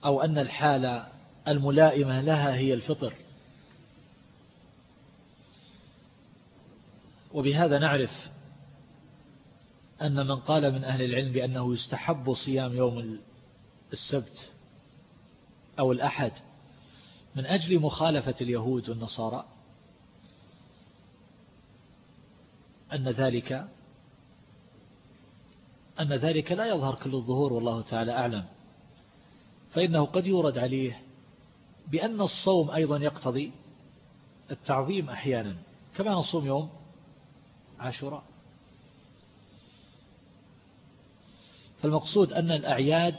أو أن الحالة الملائمة لها هي الفطر. وبهذا نعرف أن من قال من أهل العلم بأنه يستحب صيام يوم السبت أو الأحد من أجل مخالفة اليهود والنصارى. أن ذلك أن ذلك لا يظهر كل الظهور والله تعالى أعلم. فإنه قد يورد عليه بأن الصوم أيضا يقتضي التعظيم أحيانا. كما نصوم يوم عاشوراء. فالمقصود أن الأعياد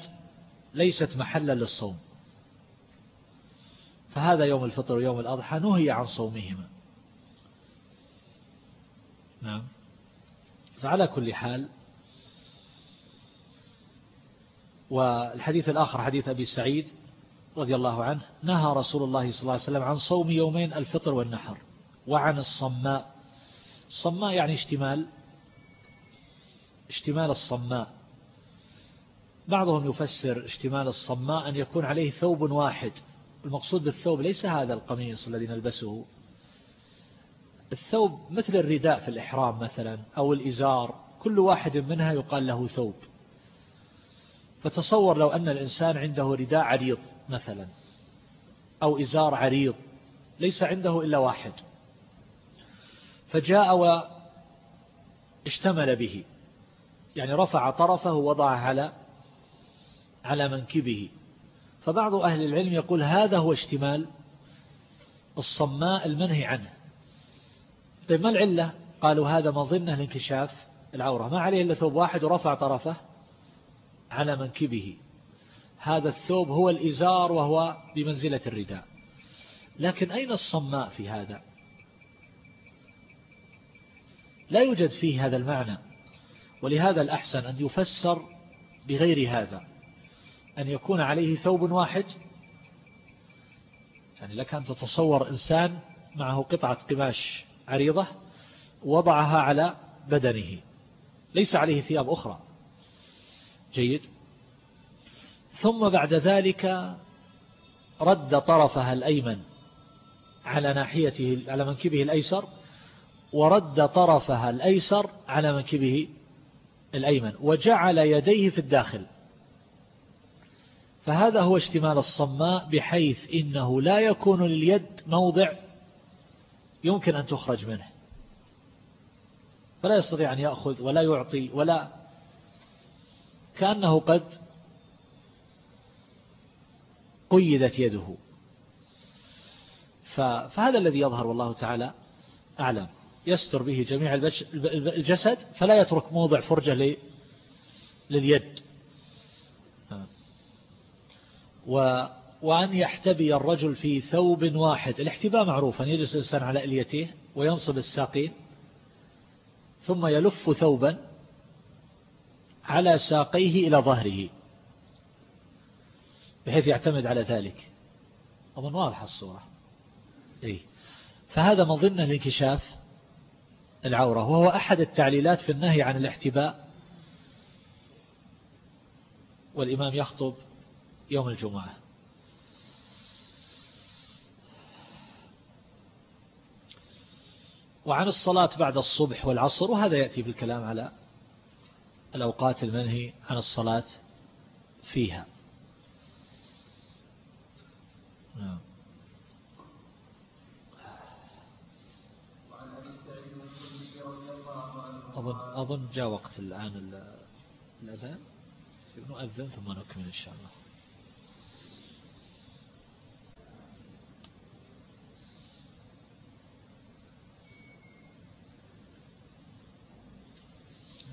ليست محلا للصوم. فهذا يوم الفطر ويوم الأضحى نهي عن صومهما. نعم. فعلى كل حال والحديث الآخر حديث أبي سعيد رضي الله عنه نهى رسول الله صلى الله عليه وسلم عن صوم يومين الفطر والنحر وعن الصماء. الصماء يعني اشتمال اشتمال الصماء. بعضهم يفسر اشتمال الصماء أن يكون عليه ثوب واحد المقصود بالثوب ليس هذا القميص الذي نلبسه. الثوب مثل الرداء في الإحرام مثلا أو الإزار كل واحد منها يقال له ثوب. فتصور لو أن الإنسان عنده رداء عريض مثلا أو إزار عريض ليس عنده إلا واحد. فجاء واشتمل به يعني رفع طرفه ووضعه على على منكبه. فبعض أهل العلم يقول هذا هو اشتمال الصماء المنهي عنه. طيب ما العلة؟ قالوا هذا مظنة لانكشاف العورة. ما عليه إلا ثوب واحد ورفع طرفه على منكبه. هذا الثوب هو الإزار وهو بمنزلة الرداء. لكن أين الصماء في هذا؟ لا يوجد فيه هذا المعنى. ولهذا الأحسن أن يفسر بغير هذا. أن يكون عليه ثوب واحد. يعني لك أن تتصور إنسان معه قطعة قماش عريضة وضعها على بدنه. ليس عليه ثياب أخرى. جيد. ثم بعد ذلك رد طرفها الأيمن على ناحيته على منكبه الأيسر ورد طرفها الأيسر على منكبه الأيمن وجعل يديه في الداخل. فهذا هو اشتمال الصماء بحيث إنه لا يكون لليد موضع يمكن أن تخرج منه. فلا يستطيع أن يأخذ ولا يعطي ولا كأنه قد قيدت يده. فهذا الذي يظهر والله تعالى أعلم. يستر به جميع الجسد فلا يترك موضع فرجة لليد. و وأن يحتبي الرجل في ثوب واحد. الاحتباء معروف أن يجلس الإنسان على إليته وينصب الساقين ثم يلف ثوبا على ساقيه إلى ظهره بحيث يعتمد على ذلك. أظن واضحة الصورة. إيه. فهذا من ضمن الانكشاف العورة وهو أحد التعليلات في النهي عن الاحتباء. والإمام يخطب يوم الجمعة. وعن الصلاة بعد الصبح والعصر وهذا يأتي بالكلام على الأوقات المنهي عن الصلاة فيها. نعم. أظن, أظن جاء وقت الآن الأذان. نؤذن ثم نكمل إن شاء الله.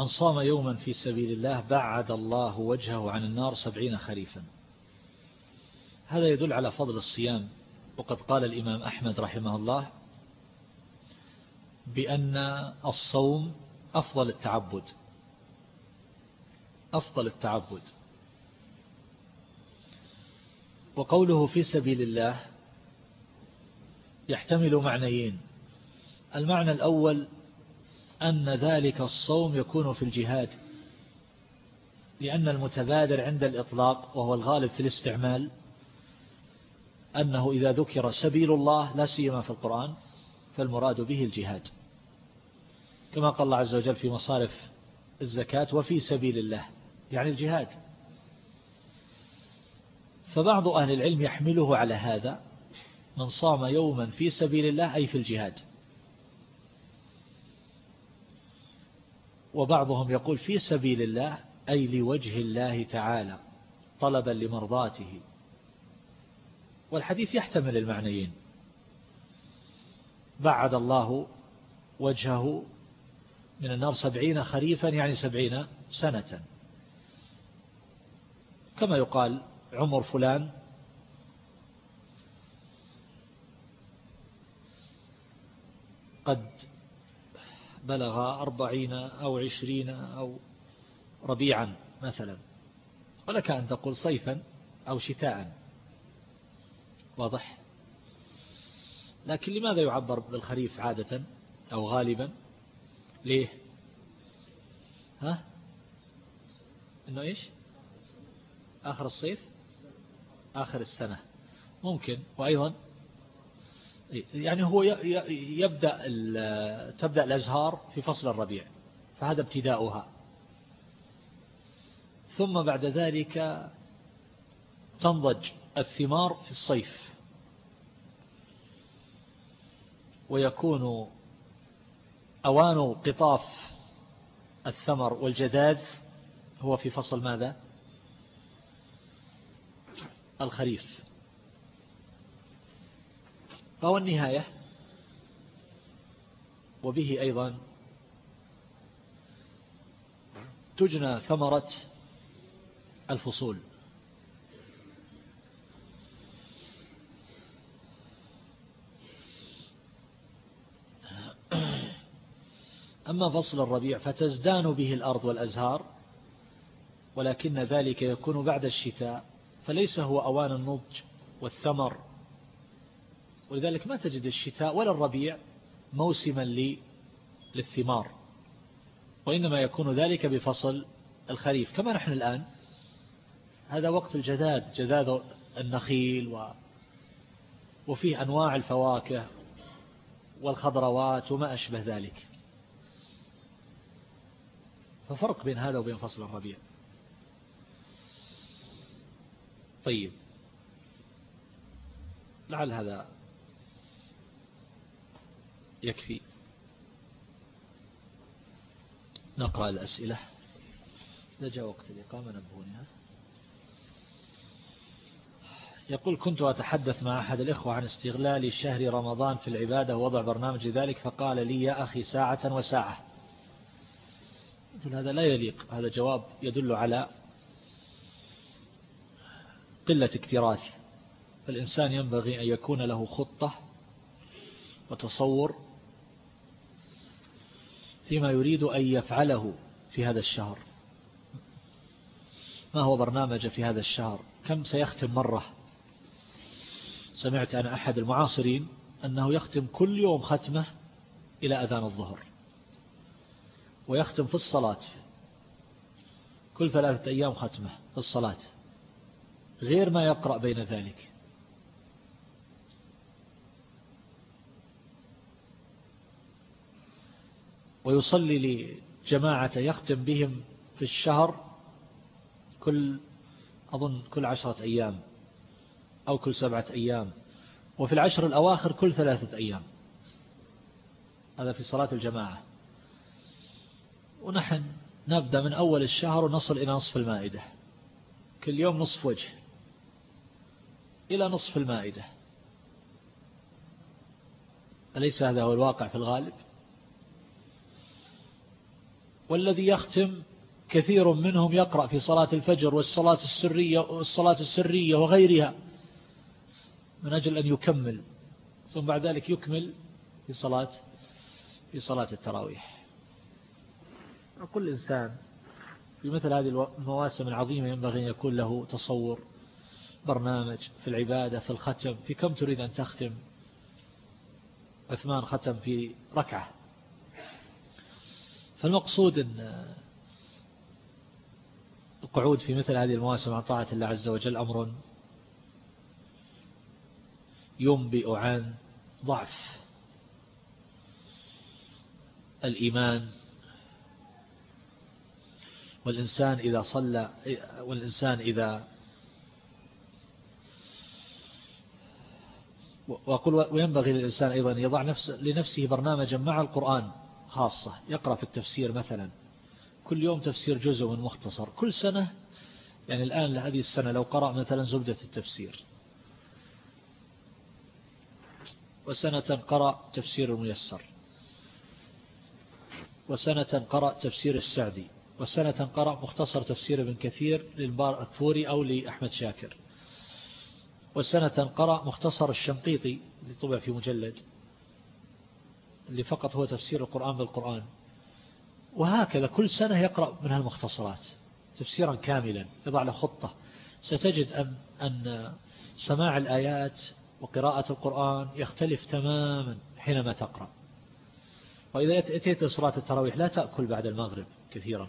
من صام يوما في سبيل الله بعد الله وجهه عن النار سبعين خريفا. هذا يدل على فضل الصيام. وقد قال الإمام أحمد رحمه الله بأن الصوم أفضل التعبد. أفضل التعبد. وقوله في سبيل الله يحتمل معنيين. المعنى الأول أن ذلك الصوم يكون في الجهاد لأن المتبادر عند الإطلاق وهو الغالب في الاستعمال أنه إذا ذكر سبيل الله لا سيما في القرآن فالمراد به الجهاد. كما قال الله عز وجل في مصارف الزكاة وفي سبيل الله يعني الجهاد. فبعض أهل العلم يحمله على هذا من صام يوما في سبيل الله أي في الجهاد. وبعضهم يقول في سبيل الله أي لوجه الله تعالى طلبا لمرضاته. والحديث يحتمل المعنيين. بعد الله وجهه من النار سبعين خريفا يعني سبعين سنة. كما يقال عمر فلان قد بلغ أربعين أو عشرين أو ربيعا مثلا. ولك أن تقول صيفا أو شتاء واضح؟ لكن لماذا يعبر بالخريف عادة أو غالبا؟ ليه؟ ها؟ إنه إيش؟ آخر الصيف؟ آخر السنة. ممكن. وأيضا يعني هو يبدأ تبدأ الأزهار في فصل الربيع فهذا ابتداؤها. ثم بعد ذلك تنضج الثمار في الصيف. ويكون أوان قطاف الثمر والجداد هو في فصل ماذا؟ الخريف. فهو النهاية. وبه أيضا تجنى ثمرة الفصول. أما فصل الربيع فتزدان به الأرض والأزهار ولكن ذلك يكون بعد الشتاء فليس هو أوان النضج والثمر. ولذلك ما تجد الشتاء ولا الربيع موسما للثمار وإنما يكون ذلك بفصل الخريف. كما نحن الآن هذا وقت الجداد جداد النخيل و وفيه أنواع الفواكه والخضروات وما أشبه ذلك. ففرق بين هذا وبين فصل الربيع. طيب. لعل هذا يكفي. نقرأ الأسئلة. إذا جاء وقت الإقامة نبهونها يقول كنت أتحدث مع أحد الإخوة عن استغلال شهر رمضان في العبادة ووضع برنامج ذلك فقال لي يا أخي ساعة وساعة. مثل هذا لا يليق. هذا جواب يدل على قلة اكتراث. فالإنسان ينبغي أن يكون له خطة وتصور فيما يريد أن يفعله في هذا الشهر. ما هو برنامج في هذا الشهر؟ كم سيختم مرة؟ سمعت أنا أحد المعاصرين أنه يختم كل يوم ختمة إلى أذان الظهر ويختم في الصلاة كل ثلاثة أيام ختمة في الصلاة غير ما يقرأ بين ذلك. ويصلي لجماعة يختم بهم في الشهر كل أظن كل عشرة أيام أو كل سبعة أيام وفي العشر الأواخر كل ثلاثة أيام. هذا في صلاة الجماعة. ونحن نبدأ من أول الشهر ونصل إلى نصف المائدة. كل يوم نصف وجه إلى نصف المائدة. أليس هذا هو الواقع في الغالب؟ والذي يختم كثير منهم يقرأ في صلاة الفجر والصلاة السرية والصلاة السرية وغيرها من أجل أن يكمل ثم بعد ذلك يكمل في صلاة في صلاة التراويح. كل إنسان في مثل هذه المواسم العظيمة ينبغي أن يكون له تصور برنامج في العبادة في الختم في كم تريد أن تختم عثمان ختم في ركعة. فالمقصود أن القعود في مثل هذه المواسم عن طاعة الله عز وجل أمر ينبئ عن ضعف الإيمان والإنسان إذا صلى والإنسان إذا وأقول وينبغي للإنسان أيضا يضع نفس لنفسه برنامجا مع القرآن. خاصة. يقرأ في التفسير مثلا كل يوم تفسير جزء من مختصر. كل سنة يعني الآن لهذه السنة لو قرأ مثلا زبدة التفسير. وسنة قرأ تفسير الميسر. وسنة قرأ تفسير السعدي. وسنة قرأ مختصر تفسير ابن كثير للبار الفوري أو لأحمد شاكر. وسنة قرأ مختصر الشنقيطي اللي طبع في مجلد. اللي فقط هو تفسير القرآن بالقرآن. وهكذا كل سنة يقرأ من هالمختصرات تفسيرا كاملا يضع له خطة. ستجد أن, أن سماع الآيات وقراءة القرآن يختلف تماما حينما تقرأ. وإذا أتيت لصلاة التراويح لا تأكل بعد المغرب كثيرا.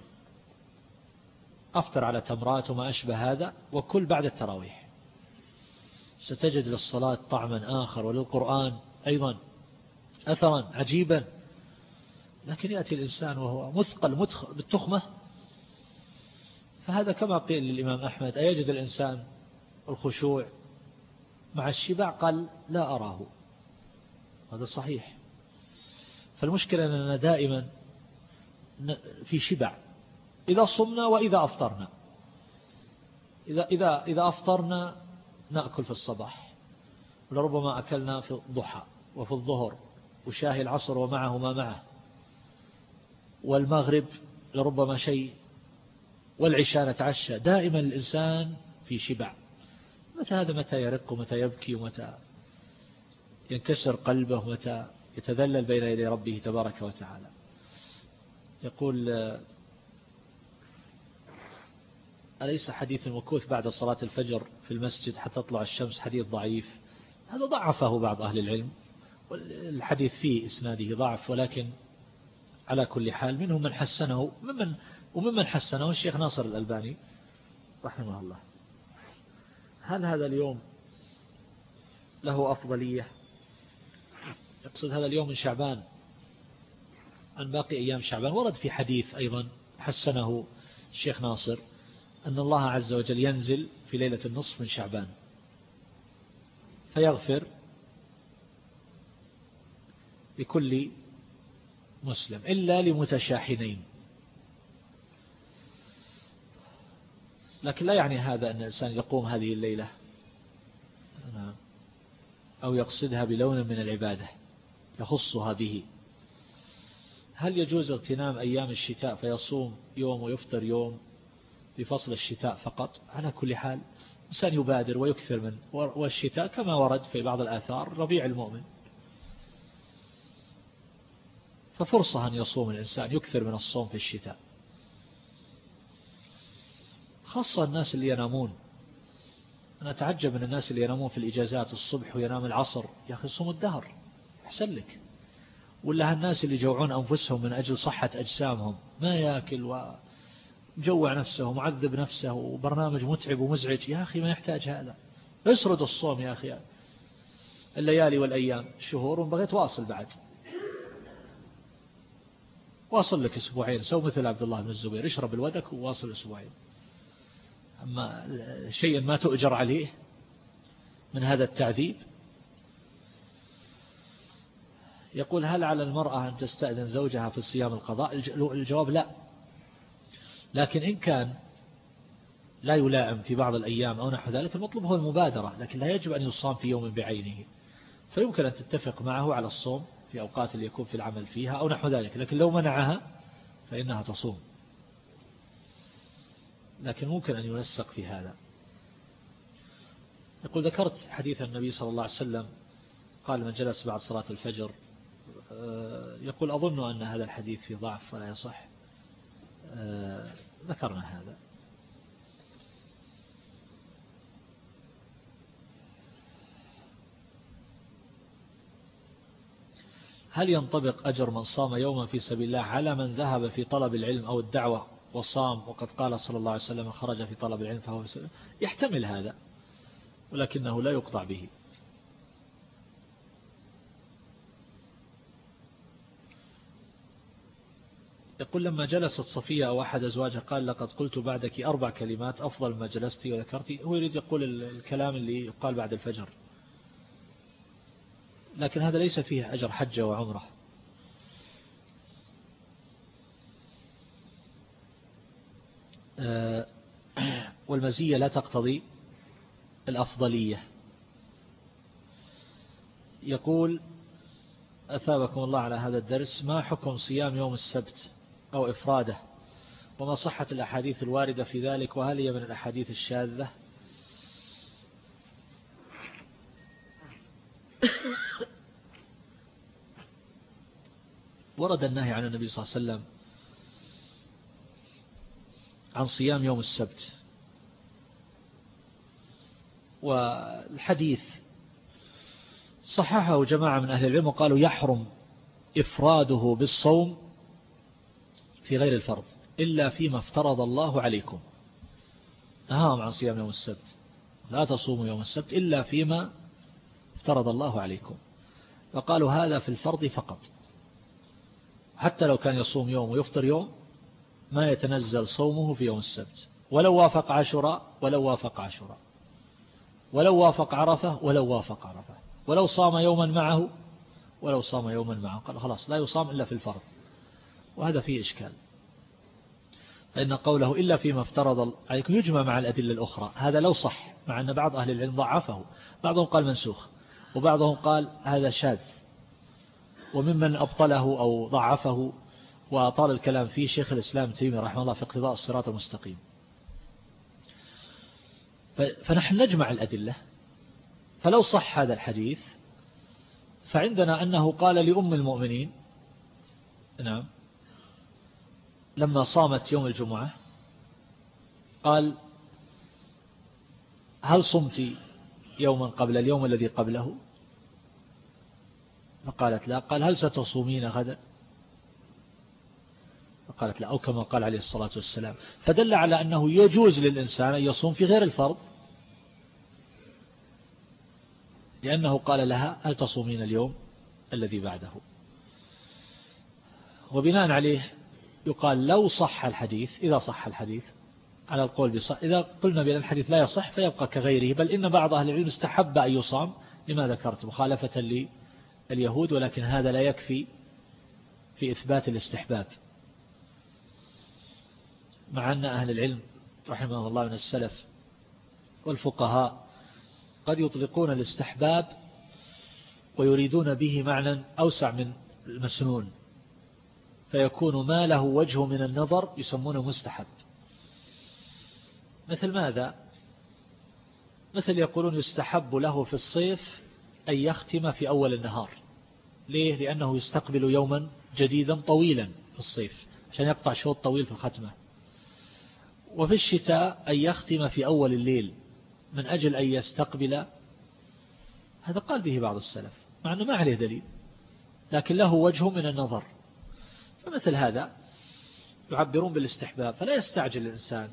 أفطر على تمرات وما أشبه هذا وكل بعد التراويح. ستجد للصلاة طعما آخر وللقرآن أيضا أثرا عجيبا. لكن يأتي الإنسان وهو مثقل بالتخمة. فهذا كما قيل للإمام أحمد أيجد الإنسان الخشوع مع الشبع؟ قال لا أراه. هذا صحيح. فالمشكلة أننا دائما في شبع. إذا صمنا وإذا أفطرنا. إذا, إذا, إذا أفطرنا نأكل في الصباح. لربما أكلنا في الضحى وفي الظهر. وشاهي العصر ومعه ما معه. والمغرب لربما شيء والعشاء نتعشى. دائما الإنسان في شبع. متى هذا؟ متى يرق ومتى يبكي ومتى ينكسر قلبه ومتى يتذلل بين يدي ربه تبارك وتعالى. يقول أليس حديث المكوث بعد صلاة الفجر في المسجد حتى تطلع الشمس حديث ضعيف؟ هذا ضعفه بعض أهل العلم. والحديث فيه إسناده ضعف ولكن على كل حال منهم من حسنه ممن وممن حسنه الشيخ ناصر الألباني رحمه الله. هل هذا اليوم له أفضلية؟ يقصد هذا اليوم من شعبان عن باقي أيام شعبان. ورد في حديث أيضا حسنه الشيخ ناصر أن الله عز وجل ينزل في ليلة النصف من شعبان فيغفر لكل مسلم إلا لمتشاحنين. لكن لا يعني هذا أن الإنسان يقوم هذه الليلة نعم. أو يقصدها بلون من العبادة يخصها به هل يجوز اغتنام أيام الشتاء فيصوم يوم ويفطر يوم لفصل الشتاء فقط؟ على كل حال إنسان يبادر ويكثر من والشتاء كما ورد في بعض الآثار ربيع المؤمن. ففرصة أن يصوم الإنسان يكثر من الصوم في الشتاء. خاصة الناس اللي ينامون. أنا أتعجب من الناس اللي ينامون في الإجازات الصبح وينام العصر. يا أخي صوم الدهر أحسن لك. ولا هالناس اللي يجوعون أنفسهم من أجل صحة أجسامهم. ما يأكل ومجوع نفسه ومعذب نفسه وبرنامج متعب ومزعج. يا أخي ما يحتاج هذا. اسرد الصوم يا أخي. الليالي والأيام شهور وبغيت واصل بعد. واصل لك أسبوعين. سو مثل عبد الله بن الزبير. اشرب الودك وواصل أسبوعين. أما شيء ما تؤجر عليه من هذا التعذيب؟ يقول هل على المرأة أن تستأذن زوجها في الصيام القضاء؟ الجواب لا. لكن إن كان لا يلائم في بعض الأيام أو نحو ذلك المطلوب هو المبادرة لكن لا يجب أن يصام في يوم بعينه. فيمكن أن تتفق معه على الصوم في أوقات اللي يكون في العمل فيها أو نحو ذلك لكن لو منعها فإنها تصوم. لكن ممكن أن ينسق في هذا. يقول ذكرت حديث النبي صلى الله عليه وسلم قال من جلس بعد صلاة الفجر آه، يقول أظن أن هذا الحديث في ضعف ولا يصح. آه، ذكرنا هذا. هل ينطبق أجر من صام يوما في سبيل الله على من ذهب في طلب العلم أو الدعوة وصام وقد قال صلى الله عليه وسلم خرج في طلب العلم فهو يحتمل هذا ولكنه لا يقطع به. يقول لما جلست صفية أو أحد أزواجها قال لقد قلت بعدك أربع كلمات أفضل ما جلستي وذكرتي هو يريد يقول الكلام اللي يقال بعد الفجر. لكن هذا ليس فيه أجر حجة وعمرة. آه، والمزية لا تقتضي الأفضلية. يقول أثابكم الله على هذا الدرس ما حكم صيام يوم السبت أو إفراده؟ وما صحة الأحاديث الواردة في ذلك؟ وهل هي من الأحاديث الشاذة؟ ورد النهي عن النبي صلى الله عليه وسلم عن صيام يوم السبت. والحديث صححه جماعة من أهل العلم وقالوا يحرم إفراده بالصوم في غير الفرض إلا فيما افترض الله عليكم. نهاهم عن صيام يوم السبت. لا تصوموا يوم السبت إلا فيما افترض الله عليكم. فقالوا هذا في الفرض فقط. حتى لو كان يصوم يوم ويفطر يوم ما يتنزل صومه في يوم السبت. ولو وافق عشراء ولو وافق عشراء ولو وافق عرفة ولو وافق عرفة. ولو صام يوما معه ولو صام يوما معه. قال خلاص لا يصام إلا في الفرض. وهذا فيه إشكال. فإن قوله إلا فيما افترض يجمع مع الأدلة الأخرى. هذا لو صح مع أن بعض أهل العلم ضعفه. بعضهم قال منسوخ وبعضهم قال هذا شاذ. وممن أبطله أو ضعفه وأطال الكلام فيه شيخ الإسلام تيمي رحمه الله في اقتضاء الصراط المستقيم. فنحن نجمع الأدلة. فلو صح هذا الحديث فعندنا أنه قال لأم المؤمنين نعم لما صامت يوم الجمعة قال هل صمت يوما قبل اليوم الذي قبله؟ فقالت لا قال هل ستصومين غدا؟ فقالت لا أو كما قال عليه الصلاة والسلام. فدل على أنه يجوز للإنسان أن يصوم في غير الفرض. لأنه قال لها هل تصومين اليوم الذي بعده؟ وبناء عليه يقال لو صح الحديث إذا صح الحديث على القول بصح إذا قلنا بأن الحديث لا يصح فيبقى كغيره بل إن بعض أهل العلم استحب أن يصام لما ذكرت مخالفة لليهود ولكن هذا لا يكفي في إثبات الاستحباب. مع أن أهل العلم رحمه الله من السلف والفقهاء قد يطلقون الاستحباب ويريدون به معنى أوسع من المسنون فيكون ما له وجه من النظر يسمونه مستحب. مثل ماذا؟ مثل يقولون يستحب له في الصيف أن يختم في أول النهار. ليه؟ لأنه يستقبل يوما جديدا طويلا في الصيف عشان يقطع شوط طويل في الختمة. وفي الشتاء أن يختم في أول الليل من أجل أن يستقبل هذا قال به بعض السلف مع أنه ما عليه دليل لكن له وجه من النظر. فمثل هذا يعبرون بالاستحباب فلا يستعجل الإنسان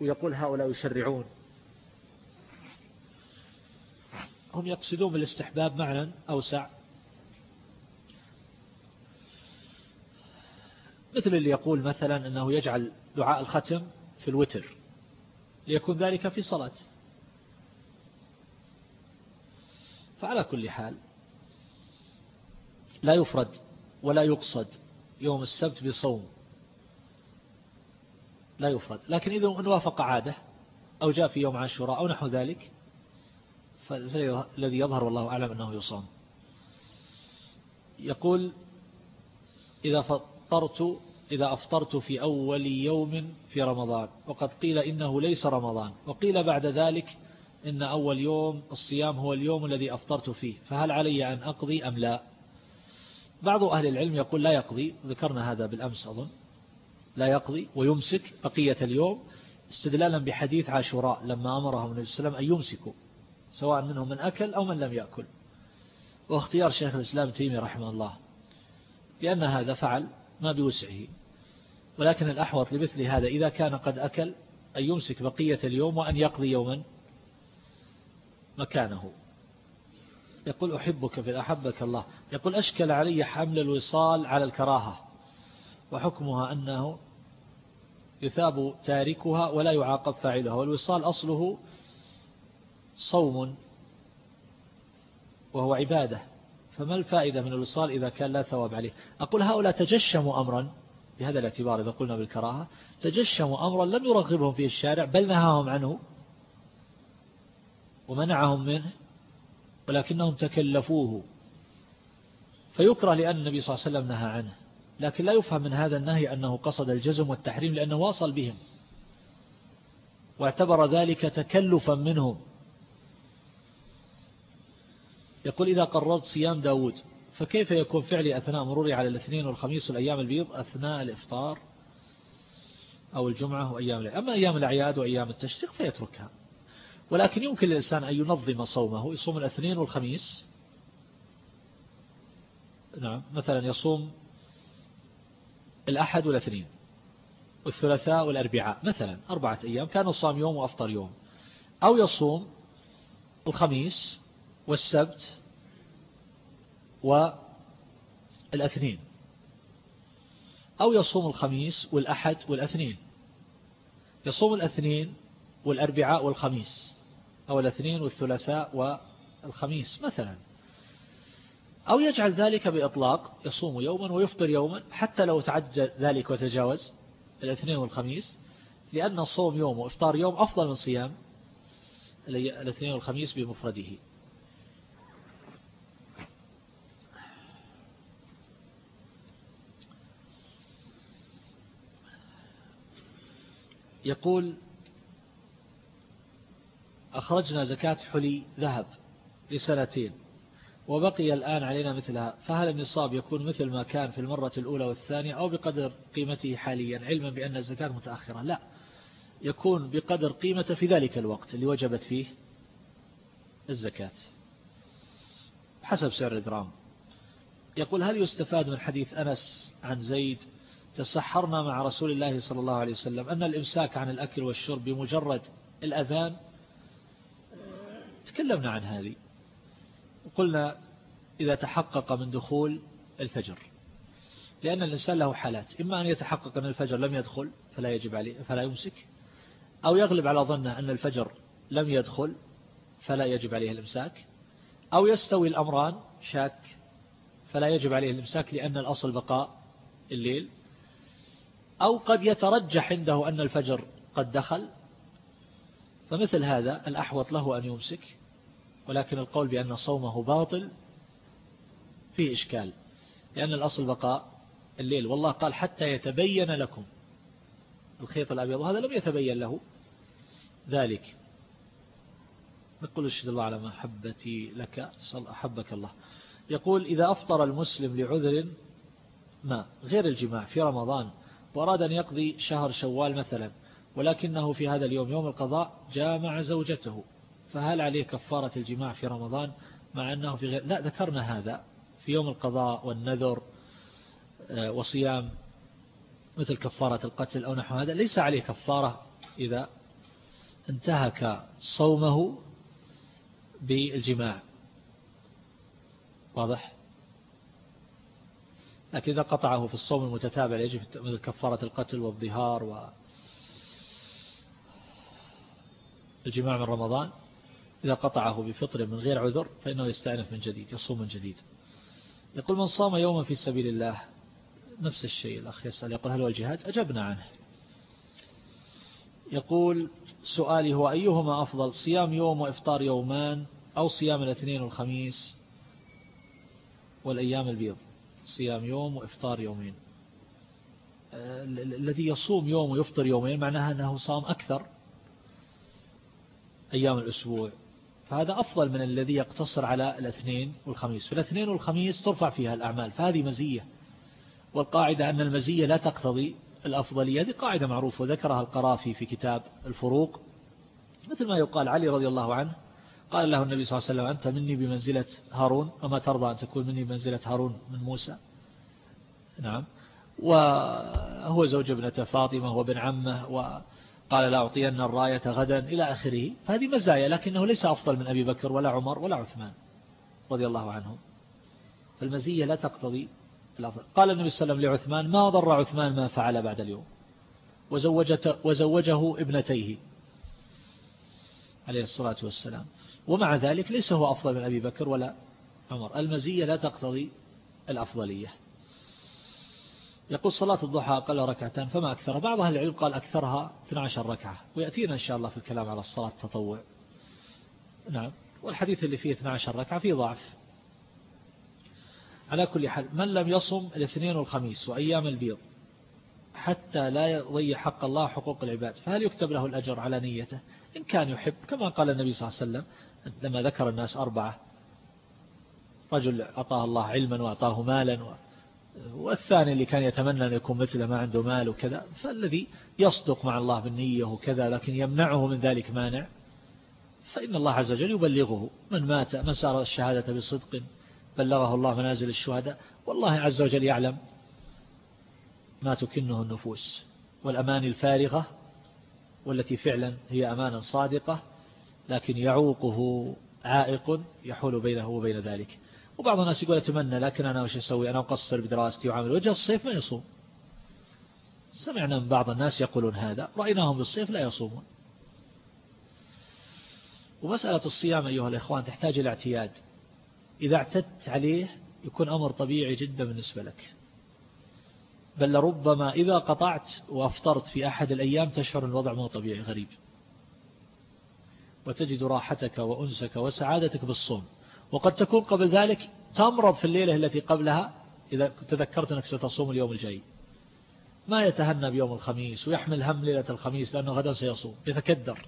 ويقول هؤلاء يشرعون. هم يقصدون بالاستحباب معنى أوسع مثل اللي يقول مثلا أنه يجعل دعاء الختم في الوتر ليكون ذلك في صلاة. فعلى كل حال لا يفرد ولا يقصد يوم السبت بصوم. لا يفرد. لكن إذا وافق عادة أو جاء في يوم عاشوراء أو نحو ذلك فالذي يظهر والله أعلم أنه يصام. يقول إذا فطرت إذا أفطرت في أول يوم في رمضان وقد قيل إنه ليس رمضان وقيل بعد ذلك إن أول يوم الصيام هو اليوم الذي أفطرت فيه فهل علي أن أقضي أم لا؟ بعض أهل العلم يقول لا يقضي ذكرنا هذا بالأمس أظن لا يقضي ويمسك بقية اليوم استدلالا بحديث عاشوراء لما أمرهم النبي صلى الله عليه وسلم أن يمسكوا. سواء منهم من أكل أو من لم يأكل. واختيار شيخ الإسلام تيمي رحمه الله. لأن هذا فعل ما بوسعه. ولكن الأحوط لمثل هذا إذا كان قد أكل أن يمسك بقية اليوم وأن يقضي يوما مكانه. يقول أحبك في أحبك الله. يقول أشكل علي حمل الوصال على الكراهة. وحكمها أنه يثاب تاركها ولا يعاقب فاعلها. والوصال أصله صوم وهو عبادة فما الفائدة من الوصال إذا كان لا ثواب عليه؟ أقول هؤلاء تجشموا أمرا بهذا الاعتبار إذا قلنا بالكراهة تجشموا أمرا لم يرغبهم فيه الشارع بل نهاهم عنه ومنعهم منه ولكنهم تكلفوه. فيكره لأن النبي صلى الله عليه وسلم نهى عنه لكن لا يفهم من هذا النهي أنه قصد الجزم والتحريم لأنه واصل بهم واعتبر ذلك تكلفا منهم. يقول إذا قررت صيام داود فكيف يكون فعلي أثناء مروري على الاثنين والخميس والأيام البيض أثناء الإفطار أو الجمعة وأيام الأعياد أما أيام الأعياد وأيام التشريق فيتركها. ولكن يمكن للإنسان أن ينظم صومه يصوم الاثنين والخميس. نعم مثلا يصوم الأحد والاثنين والثلاثاء والأربعاء مثلا أربعة أيام كان صام يوم وأفطر يوم. أو يصوم الخميس والسبت والأثنين. أو يصوم الخميس والأحد والأثنين. يصوم الأثنين والأربعاء والخميس. أو الأثنين والثلاثاء والخميس مثلا. أو يجعل ذلك بإطلاق. يصوم يوما ويفطر يوما حتى لو تعجل ذلك وتجاوز الأثنين والخميس. لأن الصوم يوم وإفطار يوم أفضل من صيام الأثنين والخميس بمفرده. يقول أخرجنا زكاة حلي ذهب لسنتين وبقي الآن علينا مثلها فهل النصاب يكون مثل ما كان في المرة الأولى والثانية أو بقدر قيمته حاليا؟ علما بأن الزكاة متأخرة. لا يكون بقدر قيمة في ذلك الوقت اللي وجبت فيه الزكاة. حسب سعر الجرام. يقول هل يستفاد من حديث أنس عن زيد تسحرنا مع رسول الله صلى الله عليه وسلم. أن الإمساك عن الأكل والشرب بمجرد الأذان تكلمنا عن هذه. وقلنا إذا تحقق من دخول الفجر لأن الإنسان له حالات. إما أن يتحقق أن الفجر لم يدخل فلا يجب عليه فلا يمسك. أو يغلب على ظنه أن الفجر لم يدخل فلا يجب عليه الإمساك. أو يستوي الأمران شاك فلا يجب عليه الإمساك لأن الأصل بقاء الليل. أو قد يترجح عنده أن الفجر قد دخل. فمثل هذا الأحوط له أن يمسك ولكن القول بأن صومه باطل فيه إشكال لأن الأصل بقاء الليل. والله قال حتى يتبين لكم. الخيط الأبيض وهذا لم يتبين له ذلك. نقول اشهد الله على محبتي لك صل أحبك الله. يقول إذا أفطر المسلم لعذر ما غير الجماع في رمضان وأراد أن يقضي شهر شوال مثلا ولكنه في هذا اليوم يوم القضاء جامع زوجته. فهل عليه كفارة الجماع في رمضان؟ مع أنه في غير لا ذكرنا هذا في يوم القضاء والنذر آه، وصيام مثل كفارة القتل أو نحو هذا. ليس عليه كفارة إذا انتهك صومه بالجماع. واضح؟ لكن إذا قطعه في الصوم المتتابع يجب مثل كفارة القتل والظهار و الجماع من رمضان. إذا قطعه بفطر من غير عذر فإنه يستأنف من جديد يصوم من جديد. يقول من صام يوما في سبيل الله نفس الشيء الأخ يسأل يقول هل هو الجهاد؟ أجبنا عنه. يقول سؤالي هو أيهما أفضل صيام يوم وإفطار يومان أو صيام الاثنين والخميس والأيام البيض؟ صيام يوم وإفطار يومين. الذي يصوم يوم ويفطر يومين معناها أنه صام أكثر أيام الأسبوع. فهذا أفضل من الذي يقتصر على الاثنين والخميس. في الاثنين والخميس ترفع فيها الأعمال فهذه مزية. والقاعدة أن المزية لا تقتضي الأفضلية هذه قاعدة معروفة وذكرها القرافي في كتاب الفروق. مثل ما يقال علي رضي الله عنه قال له النبي صلى الله عليه وسلم أنت مني بمنزلة هارون وما ترضى أن تكون مني بمنزلة هارون من موسى؟ نعم. وهو زوج ابنة فاطمة وابن عمه وقال لا أعطين الراية غدا إلى آخره. فهذه مزايا لكنه ليس أفضل من أبي بكر ولا عمر ولا عثمان رضي الله عنهم. فالمزية لا تقتضي الأفضل. قال النبي صلى الله عليه وسلم لعثمان ما ضر عثمان ما فعل بعد اليوم؟ وزوجه ابنتيه عليه الصلاة والسلام. ومع ذلك ليس هو أفضل من أبي بكر ولا عمر. المزية لا تقتضي الأفضلية. يقول صلاة الضحى أقل ركعتان فما أكثر. بعض أهل العلم قال أكثرها 12 ركعة. ويأتينا إن شاء الله في الكلام على الصلاة التطوع. نعم. والحديث اللي فيه 12 ركعة فيه ضعف. على كل حال من لم يصم الاثنين والخميس وأيام البيض حتى لا يضيع حق الله حقوق العباد فهل يكتب له الأجر على نيته؟ إن كان يحب كما قال النبي صلى الله عليه وسلم لما ذكر الناس أربعة رجل أعطاه الله علما وأعطاه مالا والثاني اللي كان يتمنى أن يكون مثل ما عنده مال وكذا فالذي يصدق مع الله بالنية وكذا لكن يمنعه من ذلك مانع. فإن الله عز وجل يبلغه من مات من سار الشهادة بصدق بلغه الله منازل الشهداء والله عز وجل يعلم ما تكنه النفوس. والأمان الفارغة والتي فعلا هي أمانا صادقة لكن يعوقه عائق يحول بينه وبين ذلك. وبعض الناس يقول أتمنى لكن أنا وش أسوي؟ أنا أقصر بدراستي وعامل وجه الصيف ما يصوم. سمعنا من بعض الناس يقولون هذا. رأيناهم بالصيف لا يصومون. ومسألة الصيام أيها الإخوان تحتاج إلى اعتياد. إذا اعتدت عليه يكون أمر طبيعي جدا بالنسبة لك. بل لربما إذا قطعت وأفطرت في أحد الأيام تشعر الوضع مو طبيعي غريب. وتجد راحتك وأنسك وسعادتك بالصوم. وقد تكون قبل ذلك تمرض في الليلة التي قبلها إذا تذكرت أنك ستصوم اليوم الجاي. ما يتهنى بيوم الخميس ويحمل هم ليلة الخميس لأنه غدا سيصوم يتكدر.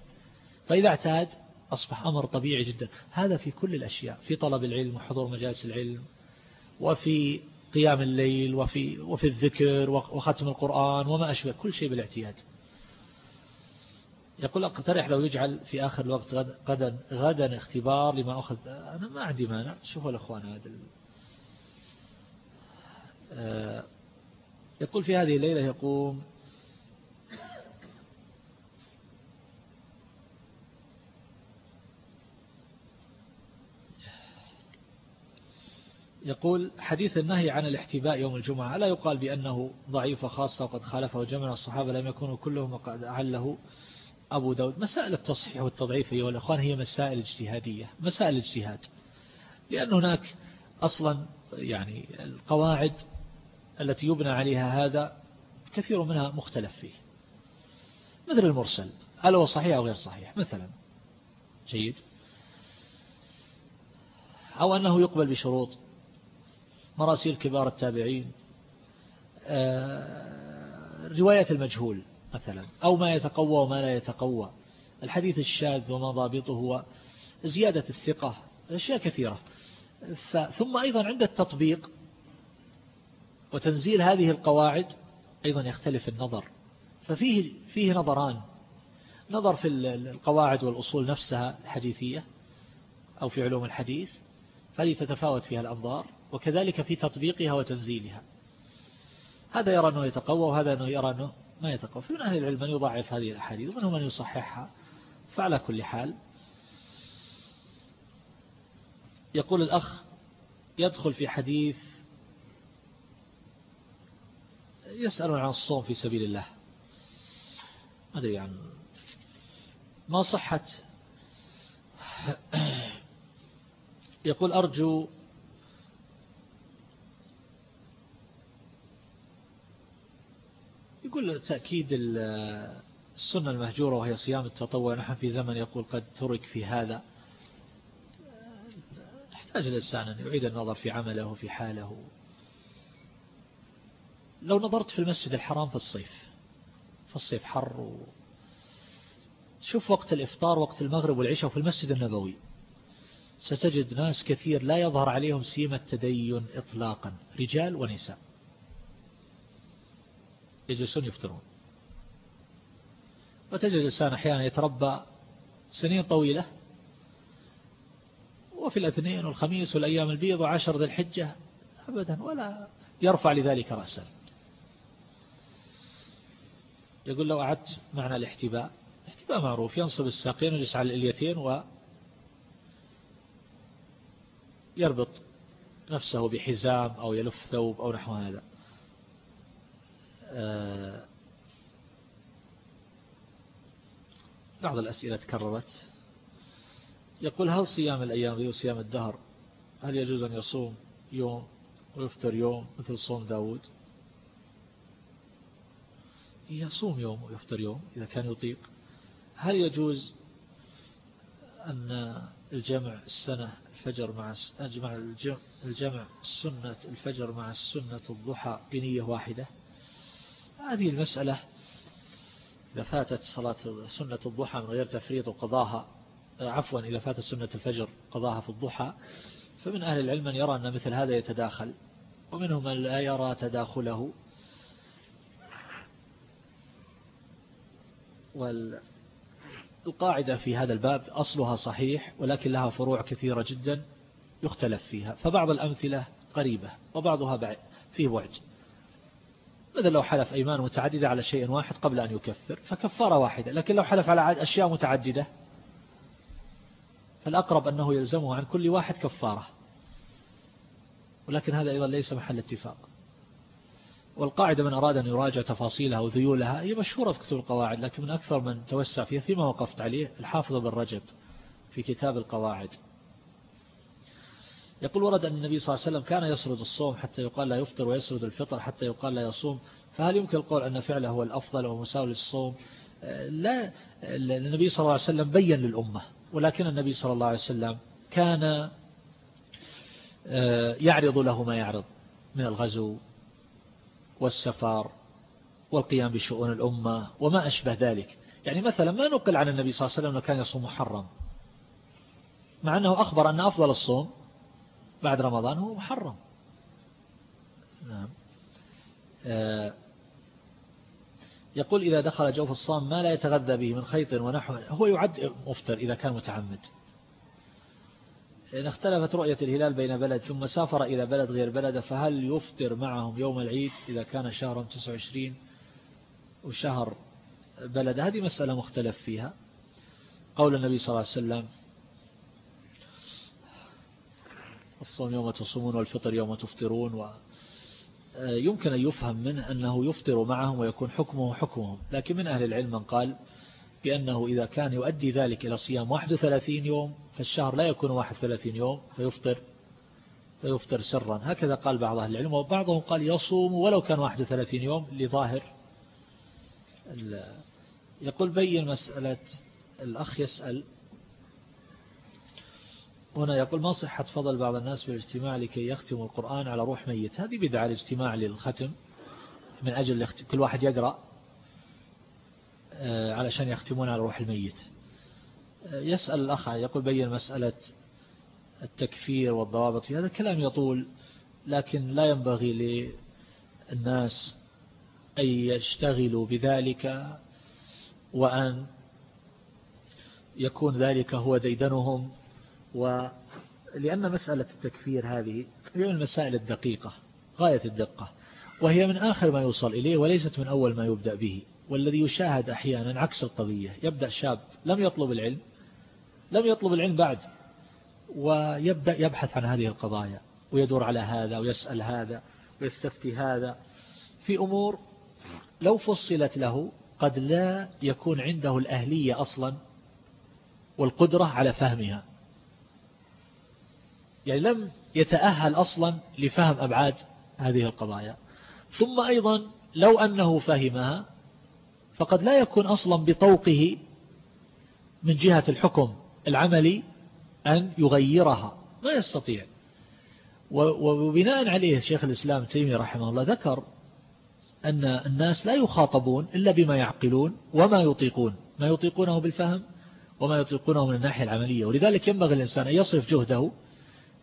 فإذا اعتاد أصبح أمر طبيعي جدا. هذا في كل الأشياء في طلب العلم وحضور مجالس العلم وفي قيام الليل وفي, وفي الذكر وختم القرآن وما أشبه كل شيء بالاعتياد. يقول اقترح لو يجعل في آخر الوقت غدا, غدا اختبار لما أخذ أنا ما عندي مانع. شوفوا الأخوان هذا آه، يقول في هذه الليلة يقوم يقول حديث النهي عن الاحتباء يوم الجمعة. لا يقال بأنه ضعيف خاصة وقد خالفه جمع الصحابة لم يكونوا كلهم وقد أعله أبو داود مسائل التصحيح والتضعيف أيها الأخوان هي مسائل اجتهادية مسائل اجتهاد لأن هناك أصلا يعني القواعد التي يبنى عليها هذا كثير منها مختلف فيه. مثل المرسل هل هو صحيح أو غير صحيح؟ مثلا جيد. أو أنه يقبل بشروط مراسيل كبار التابعين آه، رواية المجهول. مثلا أو ما يتقوى وما لا يتقوى. الحديث الشاذ وما ضابطه زيادة الثقة أشياء كثيرة. ثم أيضا عند التطبيق وتنزيل هذه القواعد أيضا يختلف النظر. ففيه فيه نظران. نظر في القواعد والأصول نفسها الحديثية أو في علوم الحديث. هذه تتفاوت فيها الأنظار وكذلك في تطبيقها وتنزيلها. هذا يرى أنه يتقوى وهذا يرى أنه ما يتقوى. في من أهل العلم من يضعف هذه الأحاديث ومنهم من يصححها. فعلى كل حال يقول الأخ يدخل في حديث يسألون عن الصوم في سبيل الله. ما أدري عن ما صحة يقول أرجو يقول تأكيد السنة المهجورة وهي صيام التطوع نحن في زمن يقول قد ترك في هذا. نحتاج الإنسان أن يعيد النظر في عمله وفي حاله. لو نظرت في المسجد الحرام في الصيف في الصيف حر. شوف وقت الإفطار وقت المغرب والعشاء في المسجد النبوي. ستجد ناس كثير لا يظهر عليهم سيمة التدين إطلاقا رجال ونساء. يجلسون يفطرون. وتجد الإنسان أحيانا يتربى سنين طويلة وفي الاثنين والخميس والأيام البيض وعشر ذي الحجة أبدا ولا يرفع لذلك رأسا. يقول لو أعدت معنى الاحتباء الاحتباء معروف ينصب الساقين ويجلس على الإليتين و يربط نفسه بحزام أو يلف ثوب أو نحو هذا. بعض الأسئلة تكررت. يقول هل صيام الأيام غير صيام الدهر؟ هل يجوز أن يصوم يوم ويفطر يوم مثل صوم داود؟ يصوم يوم ويفطر يوم إذا كان يطيق. هل يجوز أن الجمع السنة الفجر مع أجمع الجمع السنة الفجر مع السنة الضحى بنية واحدة؟ هذه المسألة إذا فاتت صلاة سنة الضحى من غير تفريط وقضاها عفوا إذا فاتت سنة الفجر قضاها في الضحى فمن أهل العلم من يرى أن مثل هذا يتداخل ومنهم من لا يرى تداخله. والقاعدة في هذا الباب أصلها صحيح ولكن لها فروع كثيرة جدا يختلف فيها فبعض الأمثلة قريبة وبعضها فيه بعد مثل لو حلف أيمان متعددة على شيء واحد قبل أن يكفر فكفارة واحدة لكن لو حلف على أشياء متعددة فالأقرب أنه يلزمه عن كل واحد كفارة. ولكن هذا أيضا ليس محل اتفاق. والقاعدة من أراد أن يراجع تفاصيلها وذيولها هي مشهورة في كتب القواعد لكن من أكثر من توسع فيها فيما وقفت عليه الحافظ بن رجب في كتاب القواعد. يقول ورد أن النبي صلى الله عليه وسلم كان يسرد الصوم حتى يقال لا يفطر ويسرد الفطر حتى يقال لا يصوم. فهل يمكن القول أن فعله هو الأفضل ومساوي للصوم؟ لا. النبي صلى الله عليه وسلم بين للأمة ولكن النبي صلى الله عليه وسلم كان آه، يعرض له ما يعرض من الغزو والسفر والقيام بشؤون الأمة وما أشبه ذلك. يعني مثلا ما نقل عن النبي صلى الله عليه وسلم أنه كان يصوم محرم مع أنه أخبر أن أفضل الصوم بعد رمضان هو محرم. نعم. آه، يقول إذا دخل جوف الصام ما لا يتغذى به من خيط ونحو. هو يعد مفطر إذا كان متعمد. إن اختلفت رؤية الهلال بين بلد ثم سافر إلى بلد غير بلده فهل يفطر معهم يوم العيد إذا كان شهرا 29 وشهر بلد هذه مسألة مختلف فيها. قول النبي صلى الله عليه وسلم الصوم يوم تصومون والفطر يوم تفطرون ويمكن أن يفهم منه أنه يفطر معهم ويكون حكمه حكمهم. لكن من أهل العلم من قال بأنه إذا كان يؤدي ذلك إلى صيام 31 يوم فالشهر لا يكون 31 يوم فيفطر فيفطر سرا هكذا قال بعض أهل العلم وبعضهم قال يصوم ولو كان 31 يوم لظاهر يقول بين مسألة الأخ يسأل هنا يقول ما صحة فضل بعض الناس بالاجتماع لكي يختموا القرآن على روح ميت؟ هذه بدعة الاجتماع للختم من أجل كل واحد يقرأ آه، علشان يختمون على روح الميت. آه، يسأل الأخ يقول بين مسألة التكفير والضوابط في هذا الكلام يطول لكن لا ينبغي للناس أن يشتغلوا بذلك وأن يكون ذلك هو ديدنهم. ولأن مسألة التكفير هذه هي من المسائل الدقيقة غاية الدقة وهي من آخر ما يوصل إليه وليست من أول ما يبدأ به والذي يشاهد أحيانا عكس القضية يبدأ شاب لم يطلب العلم لم يطلب العلم بعد ويبدأ يبحث عن هذه القضايا ويدور على هذا ويسأل هذا ويستفتي هذا. في أمور لو فصلت له قد لا يكون عنده الأهلية أصلا والقدرة على فهمها. يعني لم يتأهل أصلا لفهم أبعاد هذه القضايا. ثم أيضا لو أنه فهمها فقد لا يكون أصلا بطوقه من جهة الحكم العملي أن يغيرها. ما يستطيع. وبناء عليه شيخ الإسلام تيمي رحمه الله ذكر أن الناس لا يخاطبون إلا بما يعقلون وما يطيقون. ما يطيقونه بالفهم وما يطيقونه من الناحية العملية. ولذلك ينبغي الإنسان أن يصرف جهده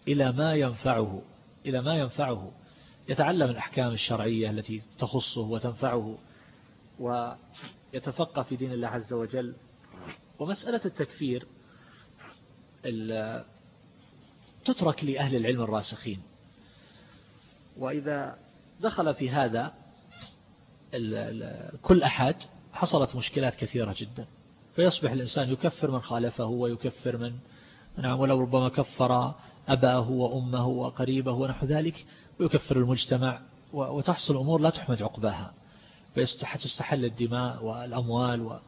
إلى ما ينفعه إلى ما ينفعه. يتعلم الأحكام الشرعية التي تخصه وتنفعه ويتفقه في دين الله عز وجل. ومسألة التكفير تترك لأهل العلم الراسخين. وإذا دخل في هذا كل أحد حصلت مشكلات كثيرة جدا. فيصبح الإنسان يكفر من خالفه ويكفر من نعم ولو ربما كفر أباه وأمه وقريبه ونحو ذلك ويكفر المجتمع وتحصل أمور لا تحمد عقباها فيستحل الدماء والأموال و...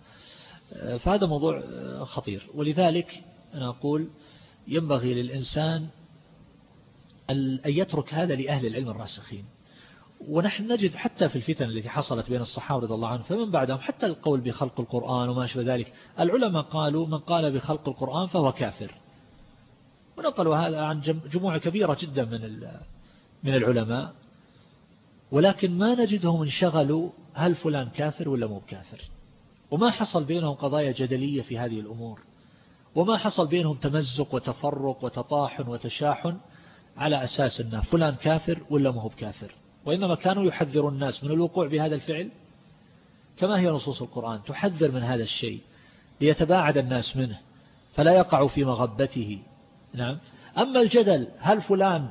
فهذا موضوع خطير. ولذلك أنا أقول ينبغي للإنسان أن يترك هذا لأهل العلم الراسخين. ونحن نجد حتى في الفتن التي حصلت بين الصحابة رضي الله عنهم فمن بعدهم حتى القول بخلق القرآن وما شابه ذلك العلماء قالوا من قال بخلق القرآن فهو كافر. ونقلوا هذا عن جموع كبيرة جدا من من العلماء. ولكن ما نجدهم انشغلوا هل فلان كافر ولا مو كافر. وما حصل بينهم قضايا جدلية في هذه الأمور. وما حصل بينهم تمزق وتفرق وتطاحن وتشاحن على أساس أنه فلان كافر ولا مو بكافر وإنما كانوا يحذروا الناس من الوقوع بهذا الفعل. كما هي نصوص القرآن تحذر من هذا الشيء ليتباعد الناس منه. فلا يقعوا في مغبته. نعم. أما الجدل هل فلان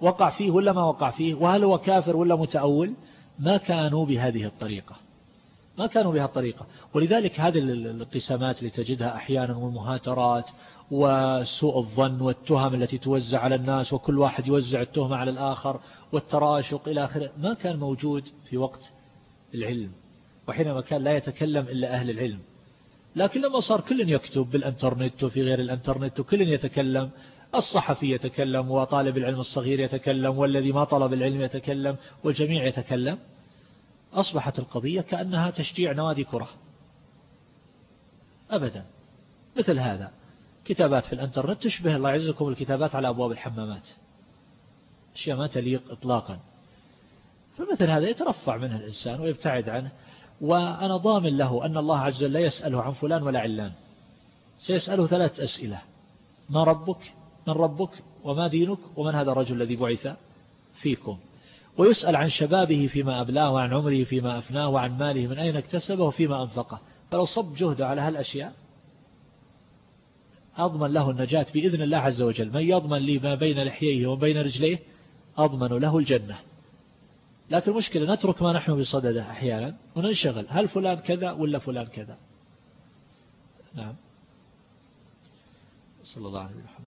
وقع فيه ولا ما وقع فيه؟ وهل هو كافر ولا متأول؟ ما كانوا بهذه الطريقة. ما كانوا بها الطريقة. ولذلك هذه الانقسامات اللي تجدها أحيانا والمهاترات وسوء الظن والتهم التي توزع على الناس وكل واحد يوزع التهمة على الآخر والتراشق إلى آخره ما كان موجود في وقت العلم. وحينما كان لا يتكلم إلا أهل العلم. لكن لما صار كل يكتب بالإنترنت وفي غير الإنترنت وكل يتكلم الصحفي يتكلم وطالب العلم الصغير يتكلم والذي ما طلب العلم يتكلم والجميع يتكلم. أصبحت القضية كأنها تشجيع نوادي كرة. أبدا. مثل هذا. كتابات في الإنترنت تشبه الله يعزكم الكتابات على أبواب الحمامات. أشياء ما تليق إطلاقا. فمثل هذا يترفع منه الإنسان ويبتعد عنه. وأنا ضامن له أن الله عز وجل لا يسأله عن فلان ولا علان. سيسأله ثلاث أسئلة. ما ربك؟ من ربك؟ وما دينك؟ ومن هذا الرجل الذي بعث فيكم؟ ويسأل عن شبابه فيما أبلاه وعن عمره فيما أفناه وعن ماله من أين اكتسبه وفيما أنفقه. فلو صب جهده على هالأشياء أضمن له النجاة بإذن الله عز وجل. من يضمن لي ما بين لحييه وبين رجليه أضمن له الجنة. لكن المشكلة نترك ما نحن بصدده أحيانا وننشغل هل فلان كذا ولا فلان كذا؟ نعم. صلى الله عليه وسلم.